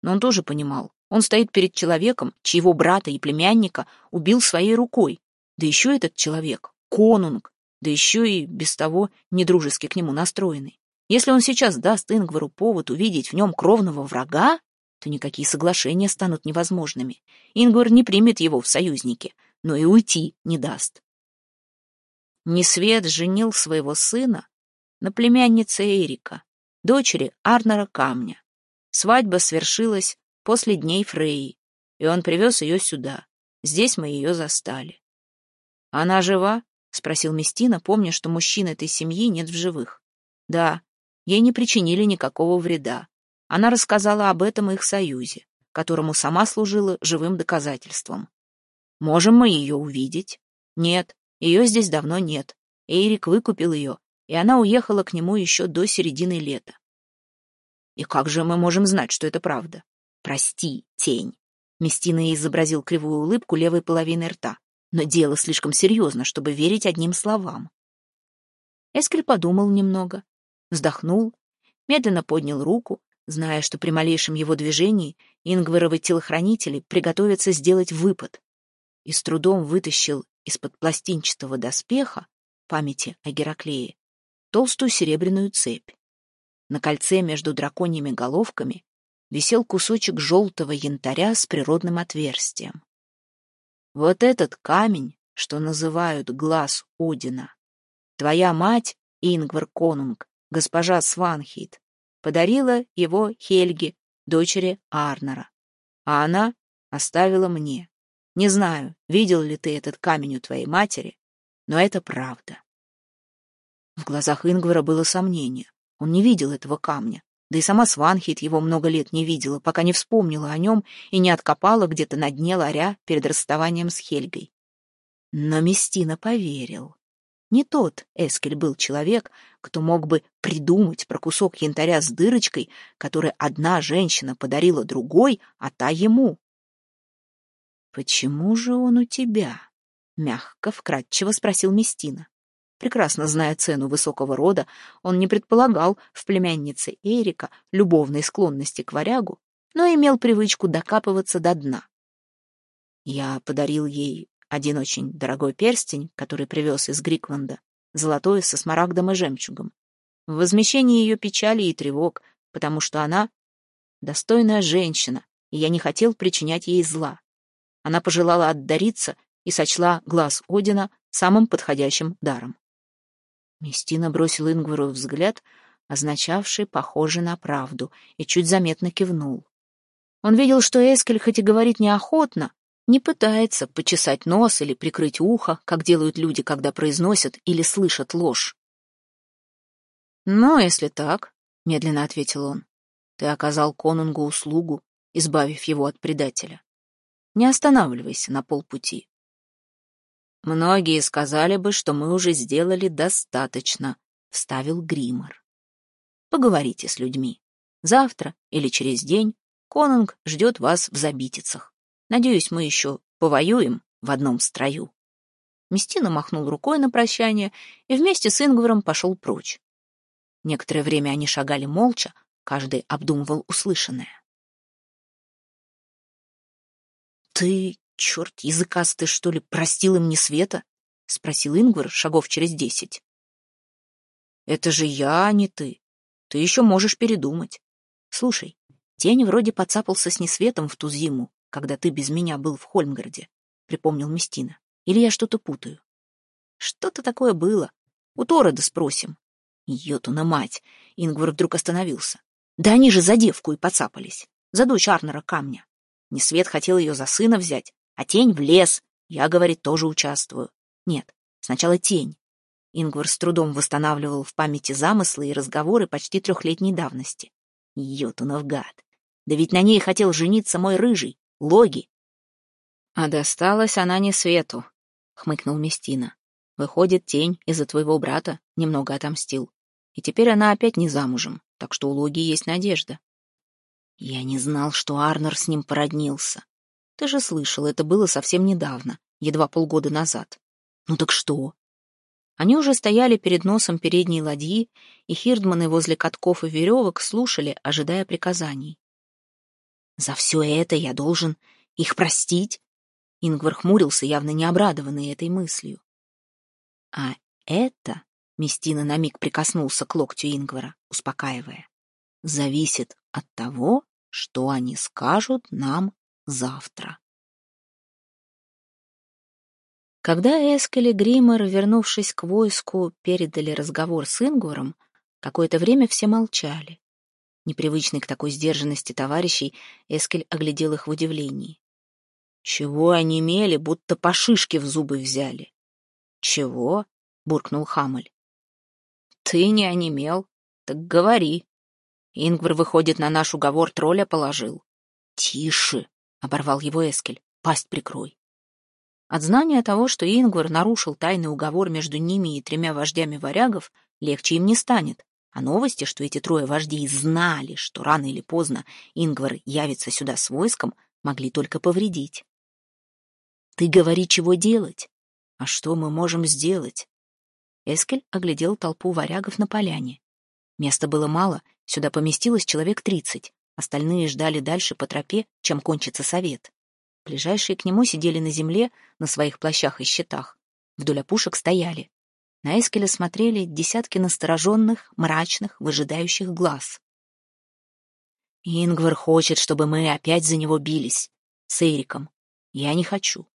Но он тоже понимал, он стоит перед человеком, чьего брата и племянника убил своей рукой. Да еще этот человек — конунг, да еще и без того недружески к нему настроенный. Если он сейчас даст Ингвару повод увидеть в нем кровного врага, то никакие соглашения станут невозможными. Ингвар не примет его в союзники, но и уйти не даст. Несвет женил своего сына на племяннице Эрика, дочери Арнера Камня. Свадьба свершилась после дней Фреи, и он привез ее сюда. Здесь мы ее застали. «Она жива?» — спросил Местина, помня, что мужчин этой семьи нет в живых. «Да, ей не причинили никакого вреда. Она рассказала об этом их союзе, которому сама служила живым доказательством. Можем мы ее увидеть? Нет, ее здесь давно нет. Эрик выкупил ее, и она уехала к нему еще до середины лета. И как же мы можем знать, что это правда? Прости, тень. Местина изобразил кривую улыбку левой половины рта. Но дело слишком серьезно, чтобы верить одним словам. Эскель подумал немного, вздохнул, медленно поднял руку, зная, что при малейшем его движении Ингваровы телохранители приготовятся сделать выпад, и с трудом вытащил из-под пластинчатого доспеха памяти о Гераклее толстую серебряную цепь. На кольце между драконьими головками висел кусочек желтого янтаря с природным отверстием. Вот этот камень, что называют глаз Одина, твоя мать, Ингвар Конунг, госпожа Сванхит, подарила его Хельге, дочери Арнера, а она оставила мне. Не знаю, видел ли ты этот камень у твоей матери, но это правда. В глазах Ингвара было сомнение. Он не видел этого камня. Да и сама Сванхит его много лет не видела, пока не вспомнила о нем и не откопала где-то на дне ларя перед расставанием с Хельгой. Но Местина поверил. Не тот Эскель был человек, кто мог бы придумать про кусок янтаря с дырочкой, который одна женщина подарила другой, а та ему. «Почему же он у тебя?» — мягко, вкратчиво спросил Местина. Прекрасно зная цену высокого рода, он не предполагал в племяннице Эрика любовной склонности к варягу, но имел привычку докапываться до дна. Я подарил ей один очень дорогой перстень, который привез из Грикланда, золотой со смарагдом и жемчугом. В возмещении ее печали и тревог, потому что она достойная женщина, и я не хотел причинять ей зла. Она пожелала отдариться и сочла глаз Одина самым подходящим даром. Местина бросил Ингвару взгляд, означавший «похоже на правду», и чуть заметно кивнул. Он видел, что Эскель, хоть и говорит неохотно, не пытается почесать нос или прикрыть ухо, как делают люди, когда произносят или слышат ложь. «Ну, если так», — медленно ответил он, — «ты оказал конунгу услугу, избавив его от предателя. Не останавливайся на полпути. Многие сказали бы, что мы уже сделали достаточно, вставил Гримор. Поговорите с людьми. Завтра или через день Конунг ждет вас в забитицах. Надеюсь, мы еще повоюем в одном строю». Местина махнул рукой на прощание и вместе с Ингваром пошел прочь. Некоторое время они шагали молча, каждый обдумывал услышанное. «Ты, черт языкастый, что ли, простил им не света?» — спросил Ингвар шагов через десять. «Это же я, а не ты. Ты еще можешь передумать. Слушай, тень вроде подцапался с несветом в ту зиму, когда ты без меня был в Хольмгарде», — припомнил Местина. «Или я что-то путаю?» «Что-то такое было. У Торода спросим». Йотуна мать! Ингвар вдруг остановился. «Да они же за девку и подцапались. За дочь Арнера Камня. Несвет хотел ее за сына взять, а тень в лес. Я, говорит, тоже участвую. Нет, сначала тень. Ингвар с трудом восстанавливал в памяти замыслы и разговоры почти трехлетней давности. Йотунов гад. Да ведь на ней хотел жениться мой рыжий, Логи. А досталась она не свету, хмыкнул Местина. Выходит, тень из-за твоего брата немного отомстил. И теперь она опять не замужем, так что у Логи есть надежда. Я не знал, что Арнер с ним породнился. Ты же слышал, это было совсем недавно, едва полгода назад. Ну так что? Они уже стояли перед носом передней ладьи, и хирдманы возле катков и веревок слушали, ожидая приказаний. «За все это я должен их простить?» Ингвар хмурился, явно не обрадованный этой мыслью. «А это...» — Местина на миг прикоснулся к локтю Ингвара, успокаивая. «Зависит от того, что они скажут нам завтра». Когда Эскель и Гриммер, вернувшись к войску, передали разговор с Ингваром, какое-то время все молчали. Непривычный к такой сдержанности товарищей, Эскель оглядел их в удивлении. «Чего они мели, будто по шишке в зубы взяли?» «Чего?» — буркнул Хамель. «Ты не онемел, так говори». Ингвар, выходит, на наш уговор тролля положил. «Тише!» — оборвал его Эскель. «Пасть прикрой». От знания того, что Ингвар нарушил тайный уговор между ними и тремя вождями варягов, легче им не станет. А новости, что эти трое вождей знали, что рано или поздно Ингвар явится сюда с войском, могли только повредить. «Ты говори, чего делать?» «А что мы можем сделать?» Эскель оглядел толпу варягов на поляне. Места было мало, сюда поместилось человек тридцать. Остальные ждали дальше по тропе, чем кончится совет. Ближайшие к нему сидели на земле, на своих плащах и щитах. Вдоль опушек стояли. На Эскеля смотрели десятки настороженных, мрачных, выжидающих глаз. «Ингвар хочет, чтобы мы опять за него бились. С Эриком. Я не хочу.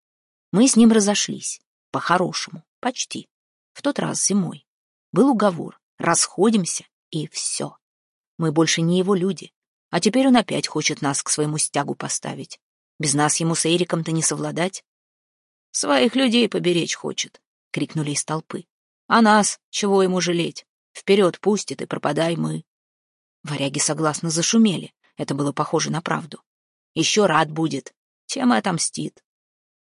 Мы с ним разошлись. По-хорошему. Почти. В тот раз зимой. Был уговор. Расходимся, и все. Мы больше не его люди. А теперь он опять хочет нас к своему стягу поставить. Без нас ему с Эриком-то не совладать. Своих людей поберечь хочет, — крикнули из толпы. А нас, чего ему жалеть? Вперед пустит и пропадай мы. Варяги согласно зашумели. Это было похоже на правду. Еще рад будет, тем и отомстит.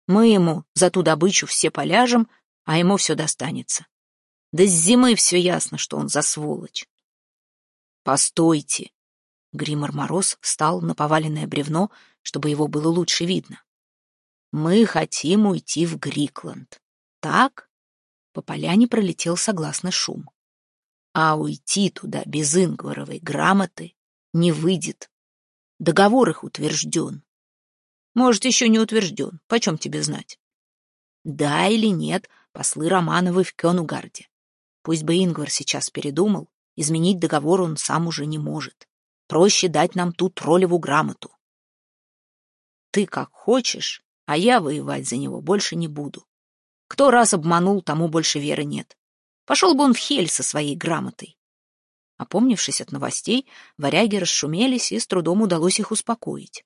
Мы ему за ту добычу все поляжем, а ему все достанется. Да с зимы все ясно, что он за сволочь. Постойте. Гримор Мороз встал на поваленное бревно, чтобы его было лучше видно. «Мы хотим уйти в Грикланд. Так?» По поляне пролетел согласно шум. «А уйти туда без Ингваровой грамоты не выйдет. Договор их утвержден. Может, еще не утвержден. Почем тебе знать?» «Да или нет, послы Романовы в Кёнугарде. Пусть бы Ингвар сейчас передумал, изменить договор он сам уже не может. Проще дать нам ту троллеву грамоту. Ты как хочешь, а я воевать за него больше не буду. Кто раз обманул, тому больше веры нет. Пошел бы он в хель со своей грамотой. Опомнившись от новостей, варяги расшумелись, и с трудом удалось их успокоить.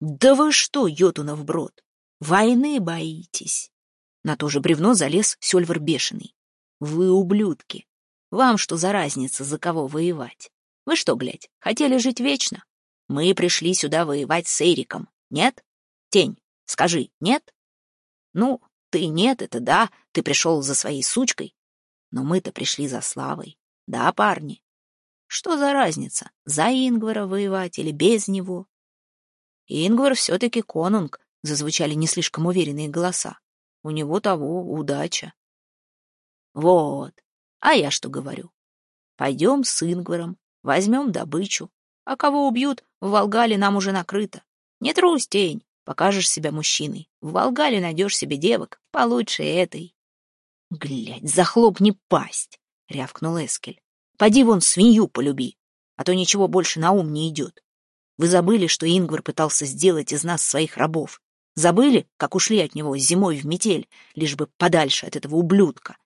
«Да вы что, Йотунов брод, войны боитесь?» На то же бревно залез Сёльвар бешеный. «Вы ублюдки! Вам что за разница, за кого воевать? Вы что, глядь, хотели жить вечно? Мы пришли сюда воевать с Эриком, нет? Тень, скажи, нет? Ну, ты нет, это да, ты пришел за своей сучкой. Но мы-то пришли за славой. Да, парни? Что за разница, за Ингвара воевать или без него? Ингвар все-таки конунг, зазвучали не слишком уверенные голоса. У него того удача. Вот. А я что говорю? Пойдем с Ингваром, возьмем добычу. А кого убьют, в Волгале нам уже накрыто. Не трусь, тень, покажешь себя мужчиной. В Волгале найдешь себе девок, получше этой. Глядь, захлопни пасть, рявкнул Эскель. Поди вон свинью полюби, а то ничего больше на ум не идет. Вы забыли, что Ингвар пытался сделать из нас своих рабов? Забыли, как ушли от него зимой в метель, лишь бы подальше от этого ублюдка?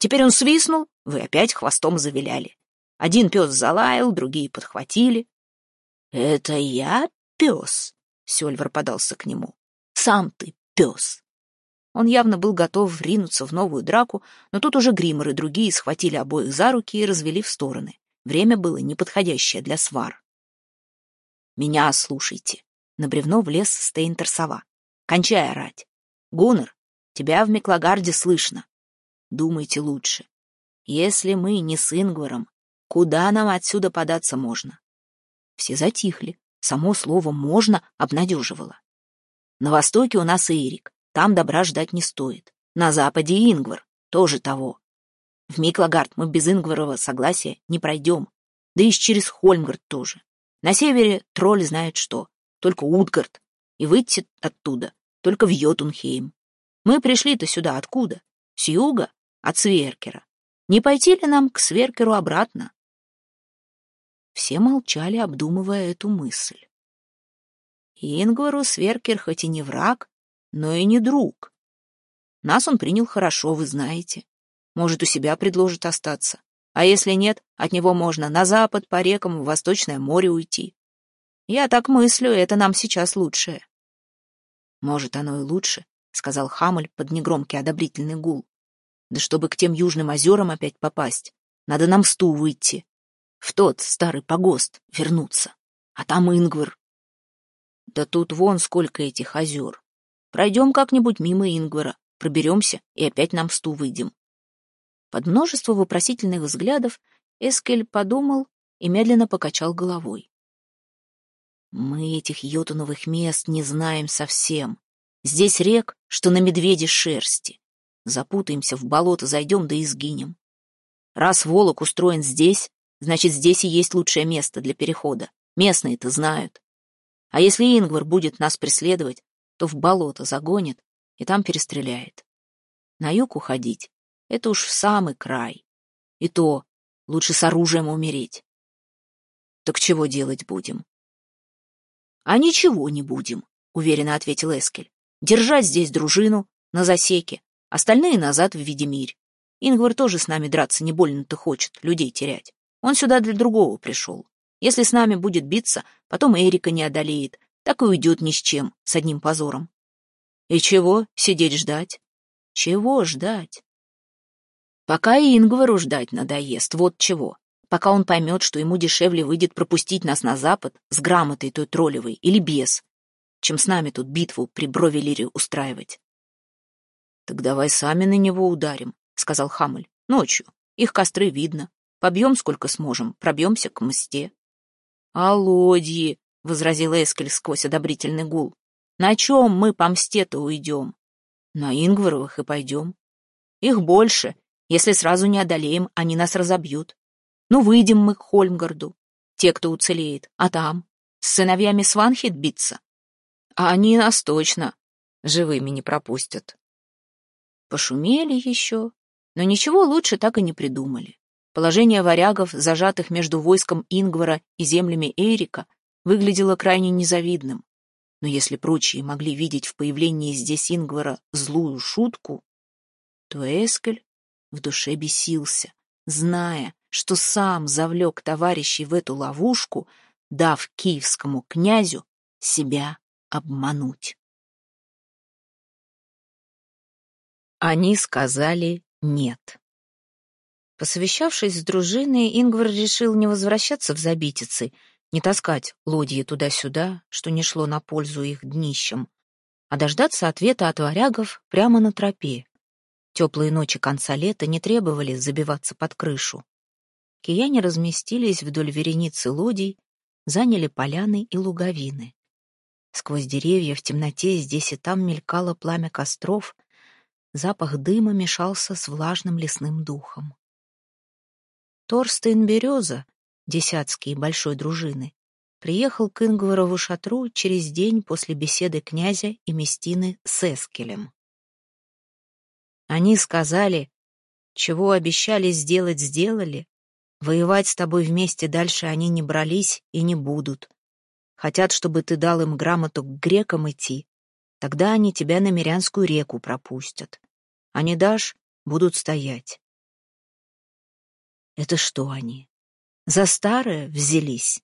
Теперь он свистнул, вы опять хвостом завиляли. Один пес залаял, другие подхватили. — Это я пес? — Сёльвар подался к нему. — Сам ты пес. Он явно был готов ринуться в новую драку, но тут уже Гриммер и другие схватили обоих за руки и развели в стороны. Время было неподходящее для свар. «Меня слушайте!» — на бревно влез Стейнтерсова. «Кончай орать! Гуннер, тебя в Меклагарде слышно. Думайте лучше. Если мы не с Ингваром, куда нам отсюда податься можно? Все затихли. Само слово «можно» обнадеживало. На востоке у нас Эрик, там добра ждать не стоит. На западе Ингвар, тоже того. В Миклагард мы без Ингварова согласия не пройдем, да и через Хольмгард тоже. На севере тролль знает что, только Утгард, и выйти оттуда только в Йотунхейм. Мы пришли-то сюда откуда? С юга? От Сверкера. Не пойти ли нам к Сверкеру обратно? Все молчали, обдумывая эту мысль. Ингвару Сверкер хоть и не враг, но и не друг. Нас он принял хорошо, вы знаете. Может, у себя предложит остаться. А если нет, от него можно на запад, по рекам, в Восточное море уйти. Я так мыслю, это нам сейчас лучшее. Может, оно и лучше, — сказал Хамль под негромкий одобрительный гул. Да чтобы к тем южным озерам опять попасть, надо нам сту выйти. В тот старый погост вернуться. А там Ингвар. Да тут вон сколько этих озер. Пройдем как-нибудь мимо Ингвара, проберемся и опять нам сту выйдем. Под множество вопросительных взглядов Эскель подумал и медленно покачал головой. Мы этих йотуновых мест не знаем совсем. Здесь рек, что на медведе шерсти. Запутаемся в болото, зайдем да и сгинем. Раз Волок устроен здесь, значит, здесь и есть лучшее место для перехода. Местные-то знают. А если Ингвар будет нас преследовать, то в болото загонит и там перестреляет. На юг уходить — это уж в самый край. И то лучше с оружием умереть. Так чего делать будем? — А ничего не будем, — уверенно ответил Эскель. — Держать здесь дружину на засеке, Остальные назад в Видимирь. Ингвар тоже с нами драться не больно-то хочет, людей терять. Он сюда для другого пришел. Если с нами будет биться, потом Эрика не одолеет, так и уйдет ни с чем, с одним позором. И чего сидеть ждать? Чего ждать? Пока и Ингвару ждать надоест, вот чего. Пока он поймет, что ему дешевле выйдет пропустить нас на запад с грамотой той троллевой или без, чем с нами тут битву при Бровелире устраивать. «Так давай сами на него ударим», — сказал Хамель. «Ночью. Их костры видно. Побьем сколько сможем, пробьемся к мсте». «А лодьи», — возразил Эскель сквозь одобрительный гул. «На чем мы по мсте-то уйдем?» «На Ингваровых и пойдем. Их больше. Если сразу не одолеем, они нас разобьют. Ну, выйдем мы к Хольмгарду, те, кто уцелеет. А там? С сыновьями Сванхит биться? А они нас точно живыми не пропустят». Пошумели еще, но ничего лучше так и не придумали. Положение варягов, зажатых между войском Ингвара и землями Эрика, выглядело крайне незавидным. Но если прочие могли видеть в появлении здесь Ингвара злую шутку, то Эскель в душе бесился, зная, что сам завлек товарищей в эту ловушку, дав киевскому князю себя обмануть. Они сказали «нет». Посовещавшись с дружиной, Ингвар решил не возвращаться в Забитицы, не таскать лодьи туда-сюда, что не шло на пользу их днищам, а дождаться ответа от варягов прямо на тропе. Теплые ночи конца лета не требовали забиваться под крышу. Кияне разместились вдоль вереницы лодий, заняли поляны и луговины. Сквозь деревья в темноте здесь и там мелькало пламя костров, запах дыма мешался с влажным лесным духом. Торстейн Береза, десятский большой дружины, приехал к Ингварову шатру через день после беседы князя и Местины с Эскелем. Они сказали, чего обещали сделать, сделали, воевать с тобой вместе дальше они не брались и не будут. Хотят, чтобы ты дал им грамоту к грекам идти, тогда они тебя на Мирянскую реку пропустят. А не дашь, будут стоять. Это что они? За старое взялись?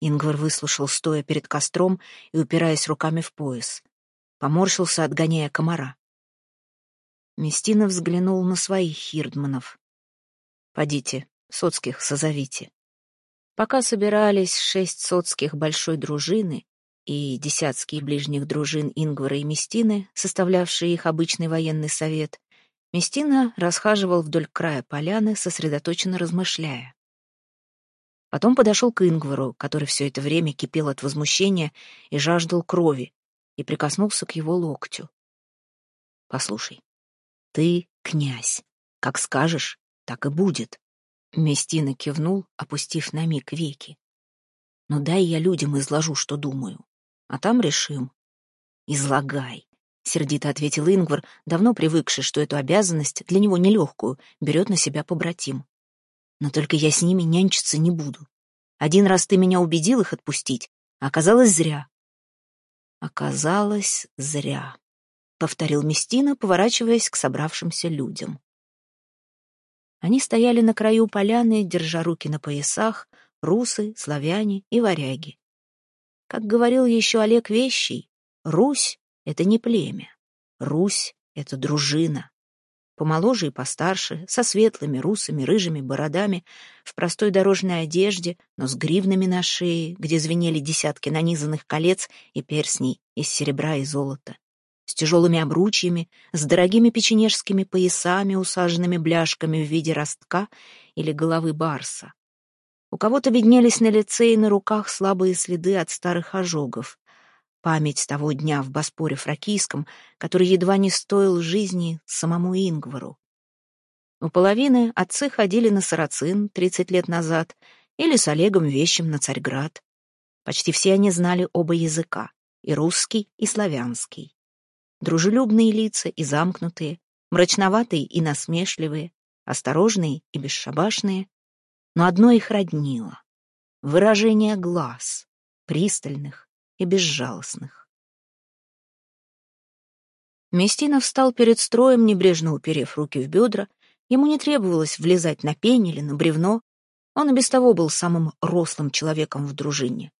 Ингвар выслушал, стоя перед костром и упираясь руками в пояс. Поморщился, отгоняя комара. Местина взглянул на своих хирдманов. «Подите, соцких созовите». Пока собирались шесть соцких большой дружины и десятские ближних дружин Ингвара и Местины, составлявшие их обычный военный совет, Местина расхаживал вдоль края поляны, сосредоточенно размышляя. Потом подошел к Ингвару, который все это время кипел от возмущения и жаждал крови, и прикоснулся к его локтю. «Послушай, ты князь. Как скажешь, так и будет». Местина кивнул, опустив на миг веки. «Но дай я людям изложу, что думаю, а там решим». «Излагай», — сердито ответил Ингвар, давно привыкший, что эту обязанность, для него нелегкую, берет на себя побратим. Но только я с ними нянчиться не буду. Один раз ты меня убедил их отпустить, а оказалось зря. Оказалось зря, — повторил Местина, поворачиваясь к собравшимся людям. Они стояли на краю поляны, держа руки на поясах, русы, славяне и варяги. Как говорил еще Олег Вещий, Русь — это не племя, Русь — это дружина помоложе и постарше, со светлыми, русыми, рыжими бородами, в простой дорожной одежде, но с гривнами на шее, где звенели десятки нанизанных колец и перстней из серебра и золота, с тяжелыми обручьями, с дорогими печенежскими поясами, усаженными бляшками в виде ростка или головы барса. У кого-то виднелись на лице и на руках слабые следы от старых ожогов память того дня в Боспоре Фракийском, который едва не стоил жизни самому Ингвару. У половины отцы ходили на Сарацин 30 лет назад или с Олегом Вещим на Царьград. Почти все они знали оба языка, и русский, и славянский. Дружелюбные лица и замкнутые, мрачноватые и насмешливые, осторожные и бесшабашные. Но одно их роднило — выражение глаз, пристальных, и безжалостных. Местина встал перед строем, небрежно уперев руки в бедра. Ему не требовалось влезать на пень или на бревно. Он и без того был самым рослым человеком в дружине.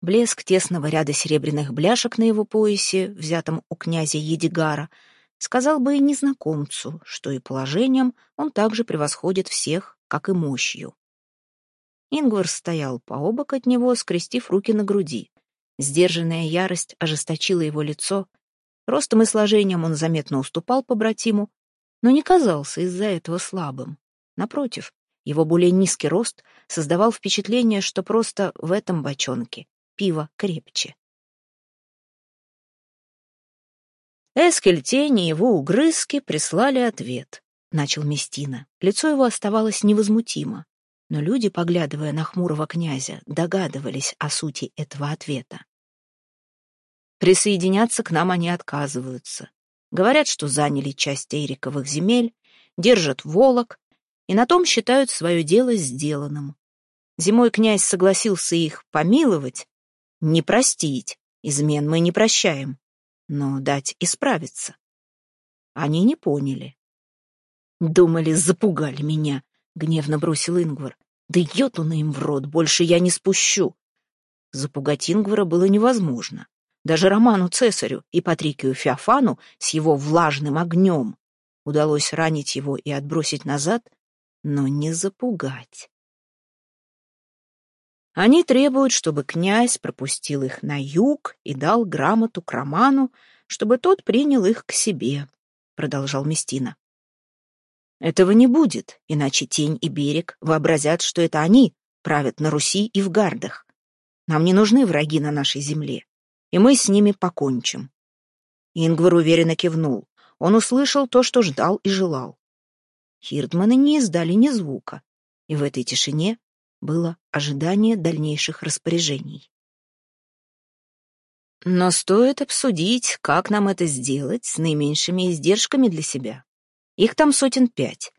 Блеск тесного ряда серебряных бляшек на его поясе, взятом у князя Едигара, сказал бы и незнакомцу, что и положением он также превосходит всех, как и мощью. Ингвар стоял пообок от него, скрестив руки на груди. Сдержанная ярость ожесточила его лицо. Ростом и сложением он заметно уступал побратиму, но не казался из-за этого слабым. Напротив, его более низкий рост создавал впечатление, что просто в этом бочонке пиво крепче. Эскель тени его угрызки прислали ответ, — начал Местина. Лицо его оставалось невозмутимо, но люди, поглядывая на хмурого князя, догадывались о сути этого ответа. Присоединяться к нам они отказываются. Говорят, что заняли часть Эриковых земель, держат волок, и на том считают свое дело сделанным. Зимой князь согласился их помиловать, не простить, измен мы не прощаем, но дать исправиться. Они не поняли. «Думали, запугали меня», — гневно бросил Ингвар. «Да йотуна им в рот, больше я не спущу». Запугать Ингвара было невозможно. Даже Роману Цесарю и Патрикию Феофану с его влажным огнем удалось ранить его и отбросить назад, но не запугать. Они требуют, чтобы князь пропустил их на юг и дал грамоту к Роману, чтобы тот принял их к себе, — продолжал Местина. Этого не будет, иначе тень и берег вообразят, что это они правят на Руси и в гардах. Нам не нужны враги на нашей земле, и мы с ними покончим. Ингвар уверенно кивнул. Он услышал то, что ждал и желал. Хирдманы не издали ни звука, и в этой тишине было ожидание дальнейших распоряжений. Но стоит обсудить, как нам это сделать с наименьшими издержками для себя. Их там сотен пять.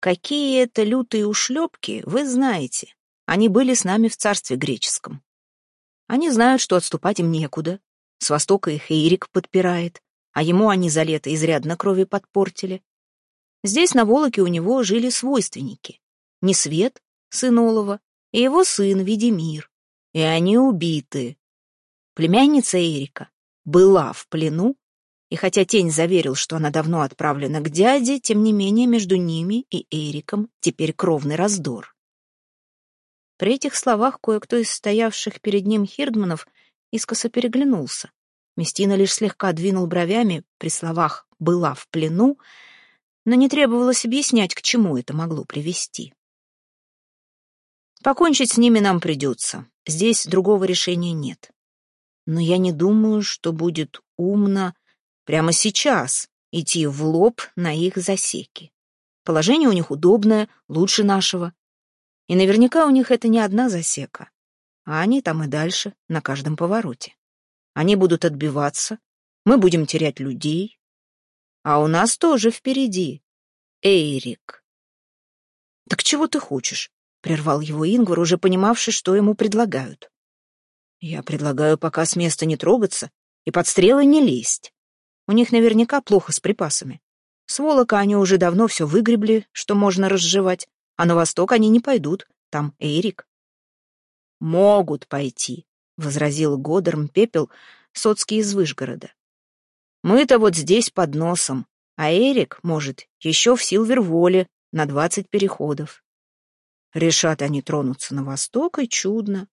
Какие это лютые ушлепки, вы знаете. Они были с нами в царстве греческом. Они знают, что отступать им некуда. С востока их Ирик подпирает, а ему они за лето изрядно крови подпортили. Здесь на Волоке у него жили свойственники. Несвет, сын Олова, и его сын Видимир. И они убиты. Племянница Эрика была в плену, и хотя Тень заверил, что она давно отправлена к дяде, тем не менее между ними и Эриком теперь кровный раздор. При этих словах кое-кто из стоявших перед ним хирдманов искоса переглянулся. Местина лишь слегка двинул бровями при словах «была в плену», но не требовалось объяснять, к чему это могло привести. Покончить с ними нам придется. Здесь другого решения нет. Но я не думаю, что будет умно прямо сейчас идти в лоб на их засеки. Положение у них удобное, лучше нашего. И наверняка у них это не одна засека, а они там и дальше, на каждом повороте. Они будут отбиваться, мы будем терять людей. А у нас тоже впереди. Эйрик. «Так чего ты хочешь?» — прервал его Ингвар, уже понимавший, что ему предлагают. «Я предлагаю пока с места не трогаться и под стрелы не лезть. У них наверняка плохо с припасами. С Волока они уже давно все выгребли, что можно разжевать, а на восток они не пойдут, там Эрик. «Могут пойти», — возразил Годерм Пепел, соцкий из Выжгорода. «Мы-то вот здесь под носом, а Эрик, может, еще в Силверволе на двадцать переходов. Решат они тронуться на восток, и чудно.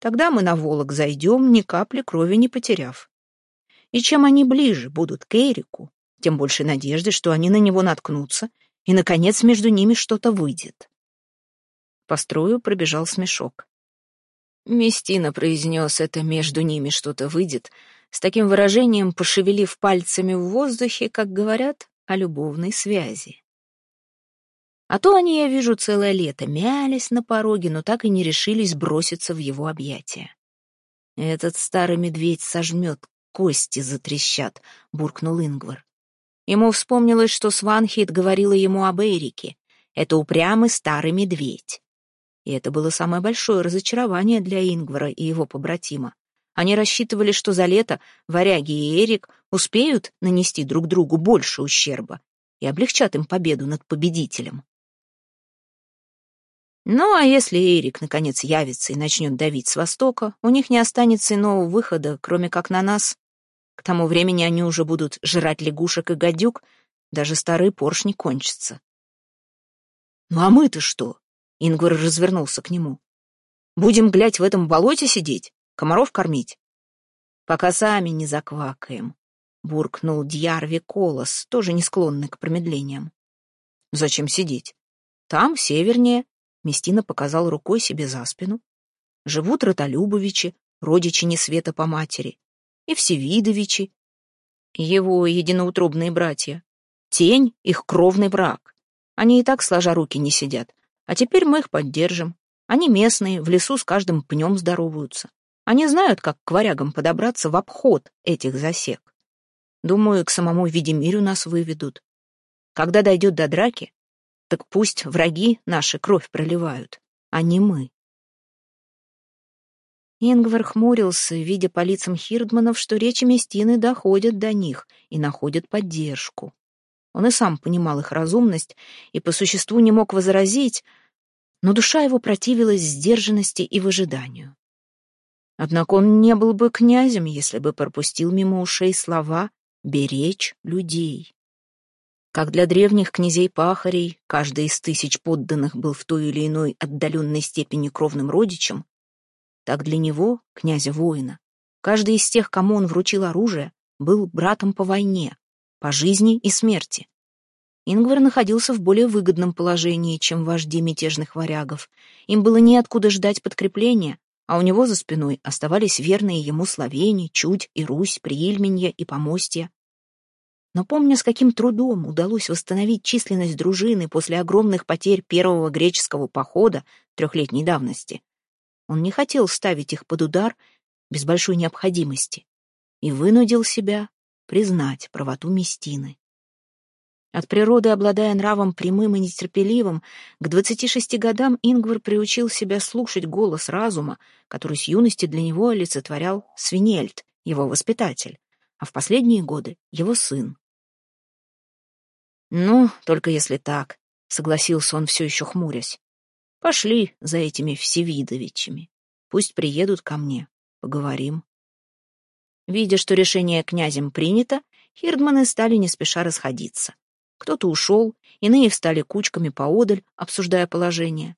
Тогда мы на Волок зайдем, ни капли крови не потеряв. И чем они ближе будут к Эрику, тем больше надежды, что они на него наткнутся, и, наконец, между ними что-то выйдет. По строю пробежал смешок. Местина произнес это «между ними что-то выйдет», с таким выражением пошевелив пальцами в воздухе, как говорят о любовной связи. А то они, я вижу, целое лето мялись на пороге, но так и не решились броситься в его объятия. «Этот старый медведь сожмет, кости затрещат», — буркнул Ингвар. Ему вспомнилось, что Сванхит говорила ему об Эрике. Это упрямый старый медведь. И это было самое большое разочарование для Ингвара и его побратима. Они рассчитывали, что за лето Варяги и Эрик успеют нанести друг другу больше ущерба и облегчат им победу над победителем. Ну, а если Эрик наконец явится и начнет давить с востока, у них не останется иного выхода, кроме как на нас. К тому времени они уже будут жрать лягушек и гадюк, даже старые поршни кончатся. «Ну а мы-то что?» Ингвар развернулся к нему. «Будем, глядь, в этом болоте сидеть? Комаров кормить?» «Пока сами не заквакаем», — буркнул Дьярви Колос, тоже не склонный к промедлениям. «Зачем сидеть? Там, севернее», — Местина показал рукой себе за спину. «Живут Ротолюбовичи, родичи Несвета по матери, и Всевидовичи, его единоутробные братья. Тень — их кровный брак. Они и так, сложа руки, не сидят, а теперь мы их поддержим. Они местные, в лесу с каждым пнем здороваются. Они знают, как к варягам подобраться в обход этих засек. Думаю, к самому Видимирю нас выведут. Когда дойдет до драки, так пусть враги наши кровь проливают, а не мы. Ингвар хмурился, видя по лицам Хирдманов, что речи Местины доходят до них и находят поддержку. Он и сам понимал их разумность и по существу не мог возразить, но душа его противилась сдержанности и выжиданию. Однако он не был бы князем, если бы пропустил мимо ушей слова «беречь людей». Как для древних князей-пахарей, каждый из тысяч подданных был в той или иной отдаленной степени кровным родичем, так для него, князя-воина, каждый из тех, кому он вручил оружие, был братом по войне, по жизни и смерти. Ингвар находился в более выгодном положении, чем вожди мятежных варягов. Им было неоткуда ждать подкрепления, а у него за спиной оставались верные ему Словени, Чуть и Русь, Приильменья и Помостья. Но помня, с каким трудом удалось восстановить численность дружины после огромных потерь первого греческого похода трехлетней давности, он не хотел ставить их под удар без большой необходимости и вынудил себя признать правоту Местины. От природы, обладая нравом прямым и нетерпеливым, к 26 годам Ингвар приучил себя слушать голос разума, который с юности для него олицетворял Свинельд, его воспитатель, а в последние годы — его сын. «Ну, только если так», — согласился он все еще хмурясь. «Пошли за этими Всевидовичами. Пусть приедут ко мне, поговорим». Видя, что решение князем принято, хирдманы стали не спеша расходиться. Кто-то ушел, иные встали кучками поодаль, обсуждая положение.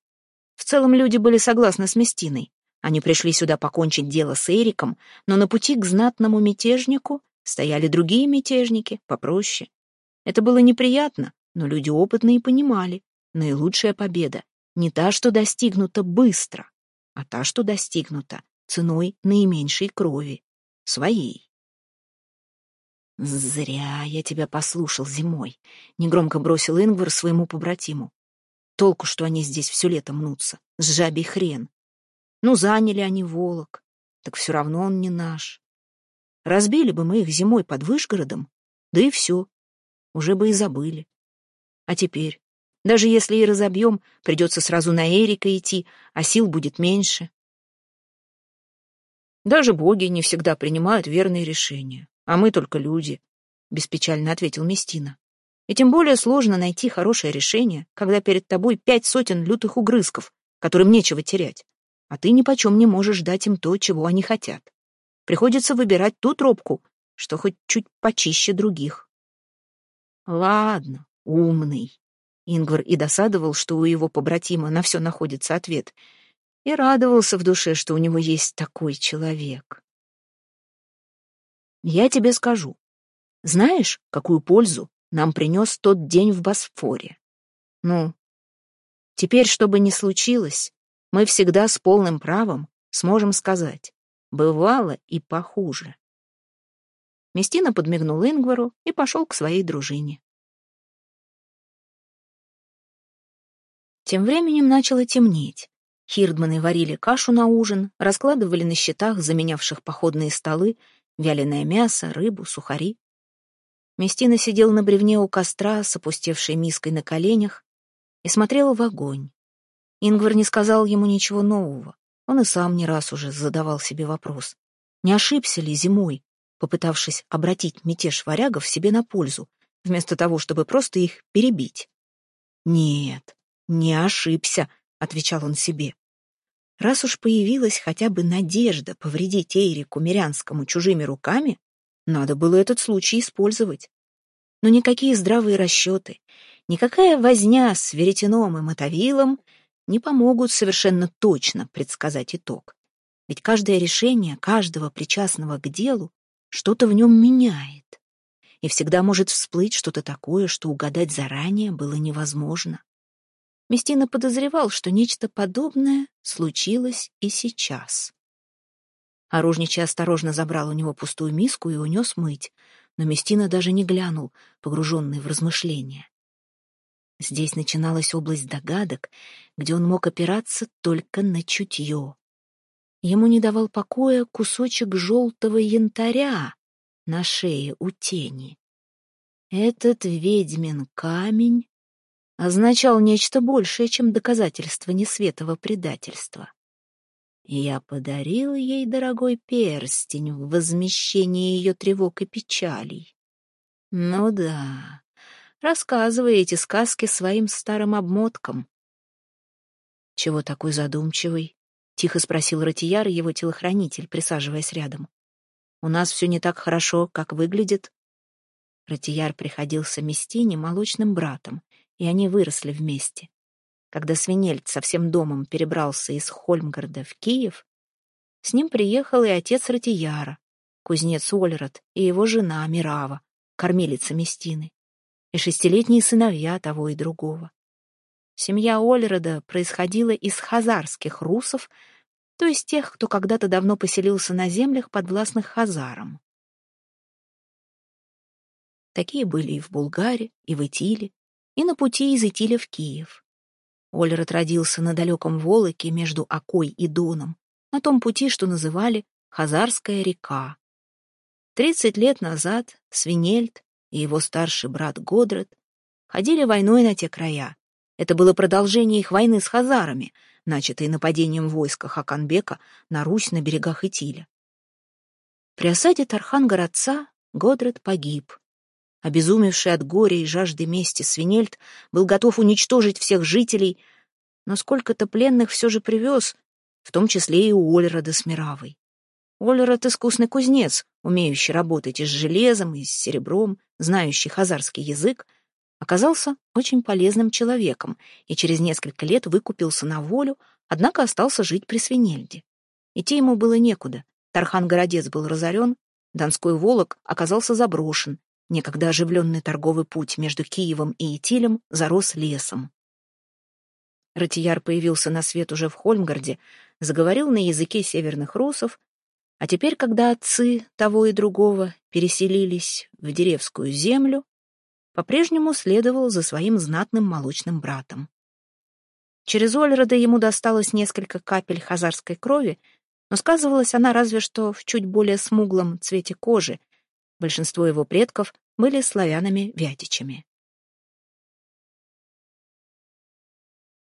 В целом люди были согласны с Местиной. Они пришли сюда покончить дело с Эриком, но на пути к знатному мятежнику стояли другие мятежники, попроще. Это было неприятно, но люди опытные понимали. Наилучшая победа не та, что достигнута быстро, а та, что достигнута ценой наименьшей крови, своей. «Зря я тебя послушал зимой», — негромко бросил Ингвар своему побратиму. «Толку, что они здесь все лето мнутся, с жабий хрен. Ну, заняли они Волок, так все равно он не наш. Разбили бы мы их зимой под Вышгородом, да и все, уже бы и забыли. А теперь, даже если и разобьем, придется сразу на Эрика идти, а сил будет меньше». Даже боги не всегда принимают верные решения. А мы только люди, — беспечально ответил Местина. И тем более сложно найти хорошее решение, когда перед тобой пять сотен лютых угрызков, которым нечего терять, а ты ни почем не можешь дать им то, чего они хотят. Приходится выбирать ту тропку, что хоть чуть почище других. Ладно, умный. Ингвар и досадовал, что у его побратима на все находится ответ, и радовался в душе, что у него есть такой человек. Я тебе скажу. Знаешь, какую пользу нам принес тот день в Босфоре? Ну, теперь, что бы ни случилось, мы всегда с полным правом сможем сказать, бывало и похуже. Местина подмигнул Ингвару и пошел к своей дружине. Тем временем начало темнеть. Хирдманы варили кашу на ужин, раскладывали на щитах, заменявших походные столы, вяленое мясо, рыбу, сухари. Местина сидел на бревне у костра с опустевшей миской на коленях и смотрел в огонь. Ингвар не сказал ему ничего нового. Он и сам не раз уже задавал себе вопрос. Не ошибся ли зимой, попытавшись обратить мятеж варягов себе на пользу, вместо того, чтобы просто их перебить? «Нет, не ошибся», — отвечал он себе. Раз уж появилась хотя бы надежда повредить Эйрику Мирянскому чужими руками, надо было этот случай использовать. Но никакие здравые расчеты, никакая возня с веретеном и мотовилом не помогут совершенно точно предсказать итог. Ведь каждое решение каждого причастного к делу что-то в нем меняет. И всегда может всплыть что-то такое, что угадать заранее было невозможно. Местина подозревал, что нечто подобное случилось и сейчас. Оружничий осторожно забрал у него пустую миску и унес мыть, но Местина даже не глянул, погруженный в размышления. Здесь начиналась область догадок, где он мог опираться только на чутье. Ему не давал покоя кусочек желтого янтаря на шее у тени. Этот ведьмин камень означал нечто большее, чем доказательство несветого предательства. Я подарил ей дорогой перстень в возмещении ее тревог и печалей. Ну да, рассказывай эти сказки своим старым обмоткам. Чего такой задумчивый? Тихо спросил Ратияр, его телохранитель, присаживаясь рядом. У нас все не так хорошо, как выглядит. Ратияр приходился Местине молочным братом, и они выросли вместе. Когда Свинельд со всем домом перебрался из Хольмгарда в Киев, с ним приехал и отец Ратияра, кузнец Ольрат, и его жена Мирава, кормилица Местины. и шестилетние сыновья того и другого. Семья Ольрода происходила из хазарских русов, то есть тех, кто когда-то давно поселился на землях, подвластных хазарам. Такие были и в Булгаре, и в Итиле, и на пути из Итиля в Киев. Ольрод родился на далеком Волоке между Окой и Доном, на том пути, что называли Хазарская река. Тридцать лет назад Свинельд и его старший брат Годред ходили войной на те края. Это было продолжение их войны с хазарами, начатой нападением войска Хаканбека на Русь на берегах Итиля. При осаде Тархан-городца Годред погиб. Обезумевший от горя и жажды мести Свинельд был готов уничтожить всех жителей, но сколько-то пленных все же привез, в том числе и у Ольрода с Миравой. Искусный кузнец, умеющий работать и с железом, и с серебром, знающий хазарский язык, оказался очень полезным человеком и через несколько лет выкупился на волю, однако остался жить при Свинельде. Идти ему было некуда. Тархан-городец был разорен, Донской Волок оказался заброшен, некогда оживленный торговый путь между Киевом и Итилем зарос лесом. Ратияр появился на свет уже в Хольмгарде, заговорил на языке северных русов, а теперь, когда отцы того и другого переселились в деревскую землю, по-прежнему следовал за своим знатным молочным братом. Через Ольрода ему досталось несколько капель хазарской крови, но сказывалась она разве что в чуть более смуглом цвете кожи. Большинство его предков были славянами-вятичами.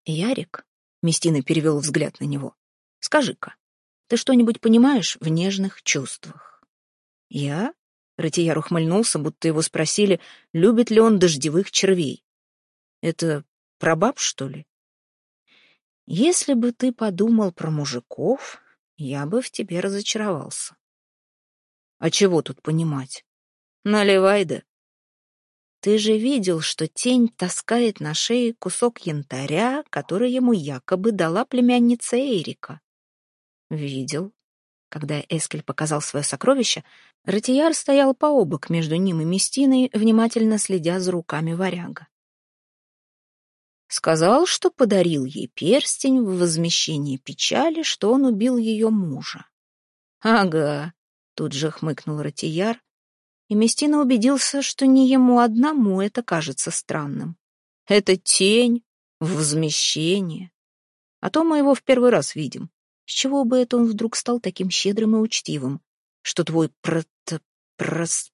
«Ярик?» — Местина перевел взгляд на него. «Скажи-ка, ты что-нибудь понимаешь в нежных чувствах?» «Я?» — Ратияр ухмыльнулся, будто его спросили, любит ли он дождевых червей. «Это про баб, что ли?» «Если бы ты подумал про мужиков, я бы в тебе разочаровался». «А чего тут понимать?» «Наливай да». «Ты же видел, что тень таскает на шее кусок янтаря, который ему якобы дала племянница Эрика?» Видел. Когда Эскель показал свое сокровище, Ратияр стоял пообок между ним и Местиной, внимательно следя за руками варяга. Сказал, что подарил ей перстень в возмещении печали, что он убил ее мужа. «Ага», — тут же хмыкнул Ратияр, и Местина убедился, что не ему одному это кажется странным. «Это тень, возмещение. А то мы его в первый раз видим. С чего бы это он вдруг стал таким щедрым и учтивым? Что твой прото... прос...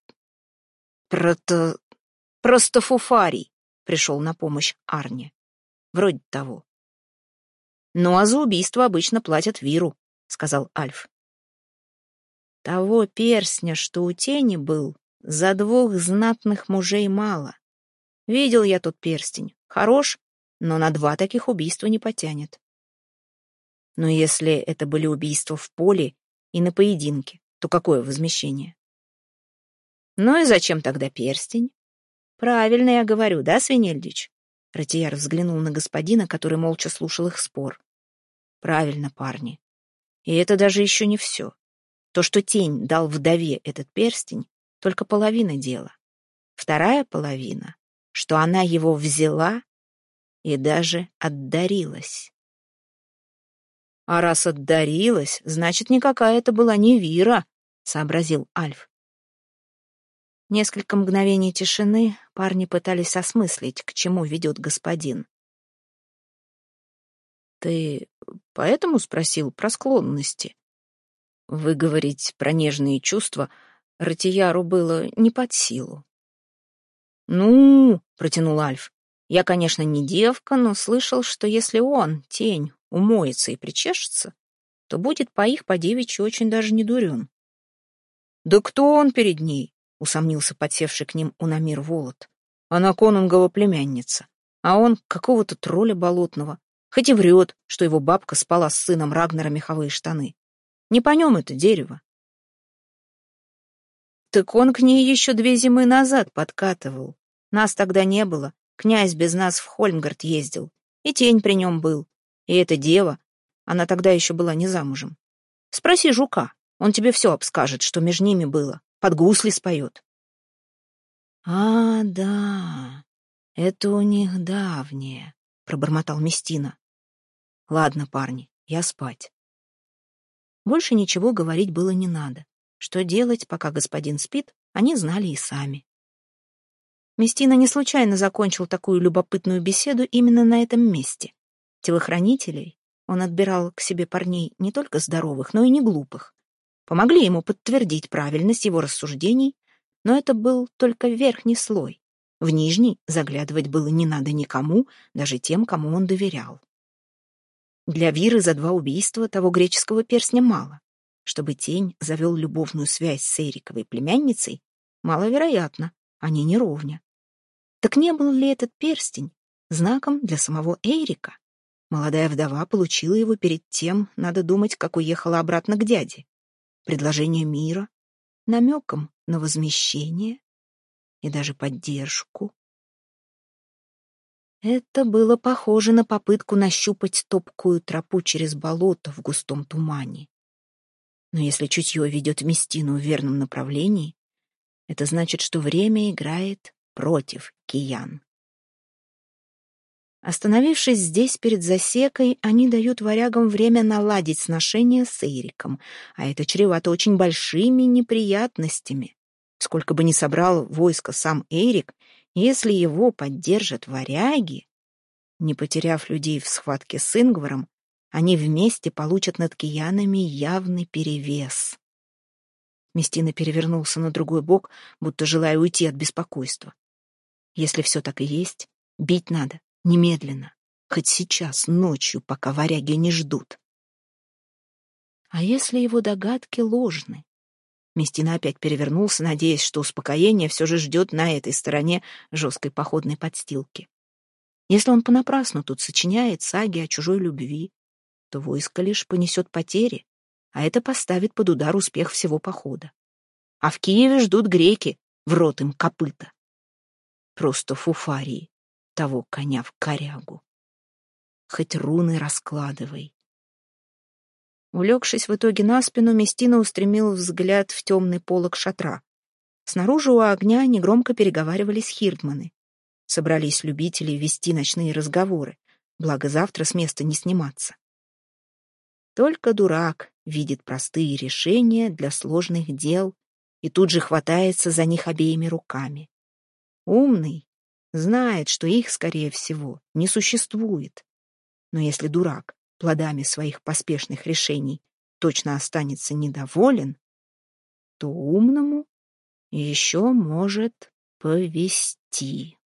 прото... простофуфарий пришел на помощь Арне. Вроде того. «Ну, а за убийство обычно платят Виру», — сказал Альф. «Того перстня, что у тени был, за двух знатных мужей мало. Видел я тот перстень. Хорош, но на два таких убийства не потянет. Но если это были убийства в поле и на поединке, то какое возмещение? Ну и зачем тогда перстень? Правильно я говорю, да, Свинельдич? Ратияр взглянул на господина, который молча слушал их спор. Правильно, парни. И это даже еще не все. То, что тень дал вдове этот перстень, только половина дела. Вторая половина, что она его взяла и даже отдарилась. А раз отдарилась, значит, никакая это была не Вира, сообразил Альф. Несколько мгновений тишины парни пытались осмыслить, к чему ведет господин. «Ты поэтому спросил про склонности?» Выговорить про нежные чувства Ратияру было не под силу. «Ну, — протянул Альф, — я, конечно, не девка, но слышал, что если он, тень, умоется и причешется, то будет по их по девичьи очень даже не дурен. «Да кто он перед ней?» — усомнился подсевший к ним Унамир Волод. «Она конунгова племянница, а он какого-то тролля болотного, хоть и врет, что его бабка спала с сыном Рагнера меховые штаны. Не по нем это дерево». «Так он к ней еще две зимы назад подкатывал. Нас тогда не было, князь без нас в Хольмгард ездил, и тень при нем был. И эта дева, она тогда еще была не замужем. Спроси жука, он тебе все обскажет, что между ними было. Под гусли споет. А, да. Это у них давнее, пробормотал Местина. Ладно, парни, я спать. Больше ничего говорить было не надо. Что делать, пока господин спит, они знали и сами. Местина не случайно закончил такую любопытную беседу именно на этом месте. Телохранителей он отбирал к себе парней не только здоровых, но и не глупых. Помогли ему подтвердить правильность его рассуждений, но это был только верхний слой. В нижний заглядывать было не надо никому, даже тем, кому он доверял. Для Виры за два убийства того греческого перстня мало. Чтобы тень завел любовную связь с Эриковой племянницей, маловероятно, они не ровня. Так не был ли этот перстень знаком для самого Эрика? Молодая вдова получила его перед тем, надо думать, как уехала обратно к дяде. Предложение мира, намеком на возмещение и даже поддержку. Это было похоже на попытку нащупать топкую тропу через болото в густом тумане. Но если чутье ведет Местину в верном направлении, это значит, что время играет против киян. Остановившись здесь перед засекой, они дают варягам время наладить сношения с Эриком, а это чревато очень большими неприятностями. Сколько бы ни собрал войско сам Эрик, если его поддержат варяги, не потеряв людей в схватке с Ингваром, они вместе получат над киянами явный перевес. Местина перевернулся на другой бок, будто желая уйти от беспокойства. Если все так и есть, бить надо, немедленно, хоть сейчас, ночью, пока варяги не ждут. А если его догадки ложны? Местина опять перевернулся, надеясь, что успокоение все же ждет на этой стороне жесткой походной подстилки. Если он понапрасну тут сочиняет саги о чужой любви, то войско лишь понесет потери, а это поставит под удар успех всего похода. А в Киеве ждут греки, в рот им копыта. Просто фуфарии, того коня в корягу. Хоть руны раскладывай. Улегшись в итоге на спину, Местина устремил взгляд в темный полог шатра. Снаружи у огня негромко переговаривались хирдманы. Собрались любители вести ночные разговоры, благо завтра с места не сниматься. Только дурак видит простые решения для сложных дел и тут же хватается за них обеими руками. Умный знает, что их, скорее всего, не существует. Но если дурак плодами своих поспешных решений точно останется недоволен, то умному еще может повести.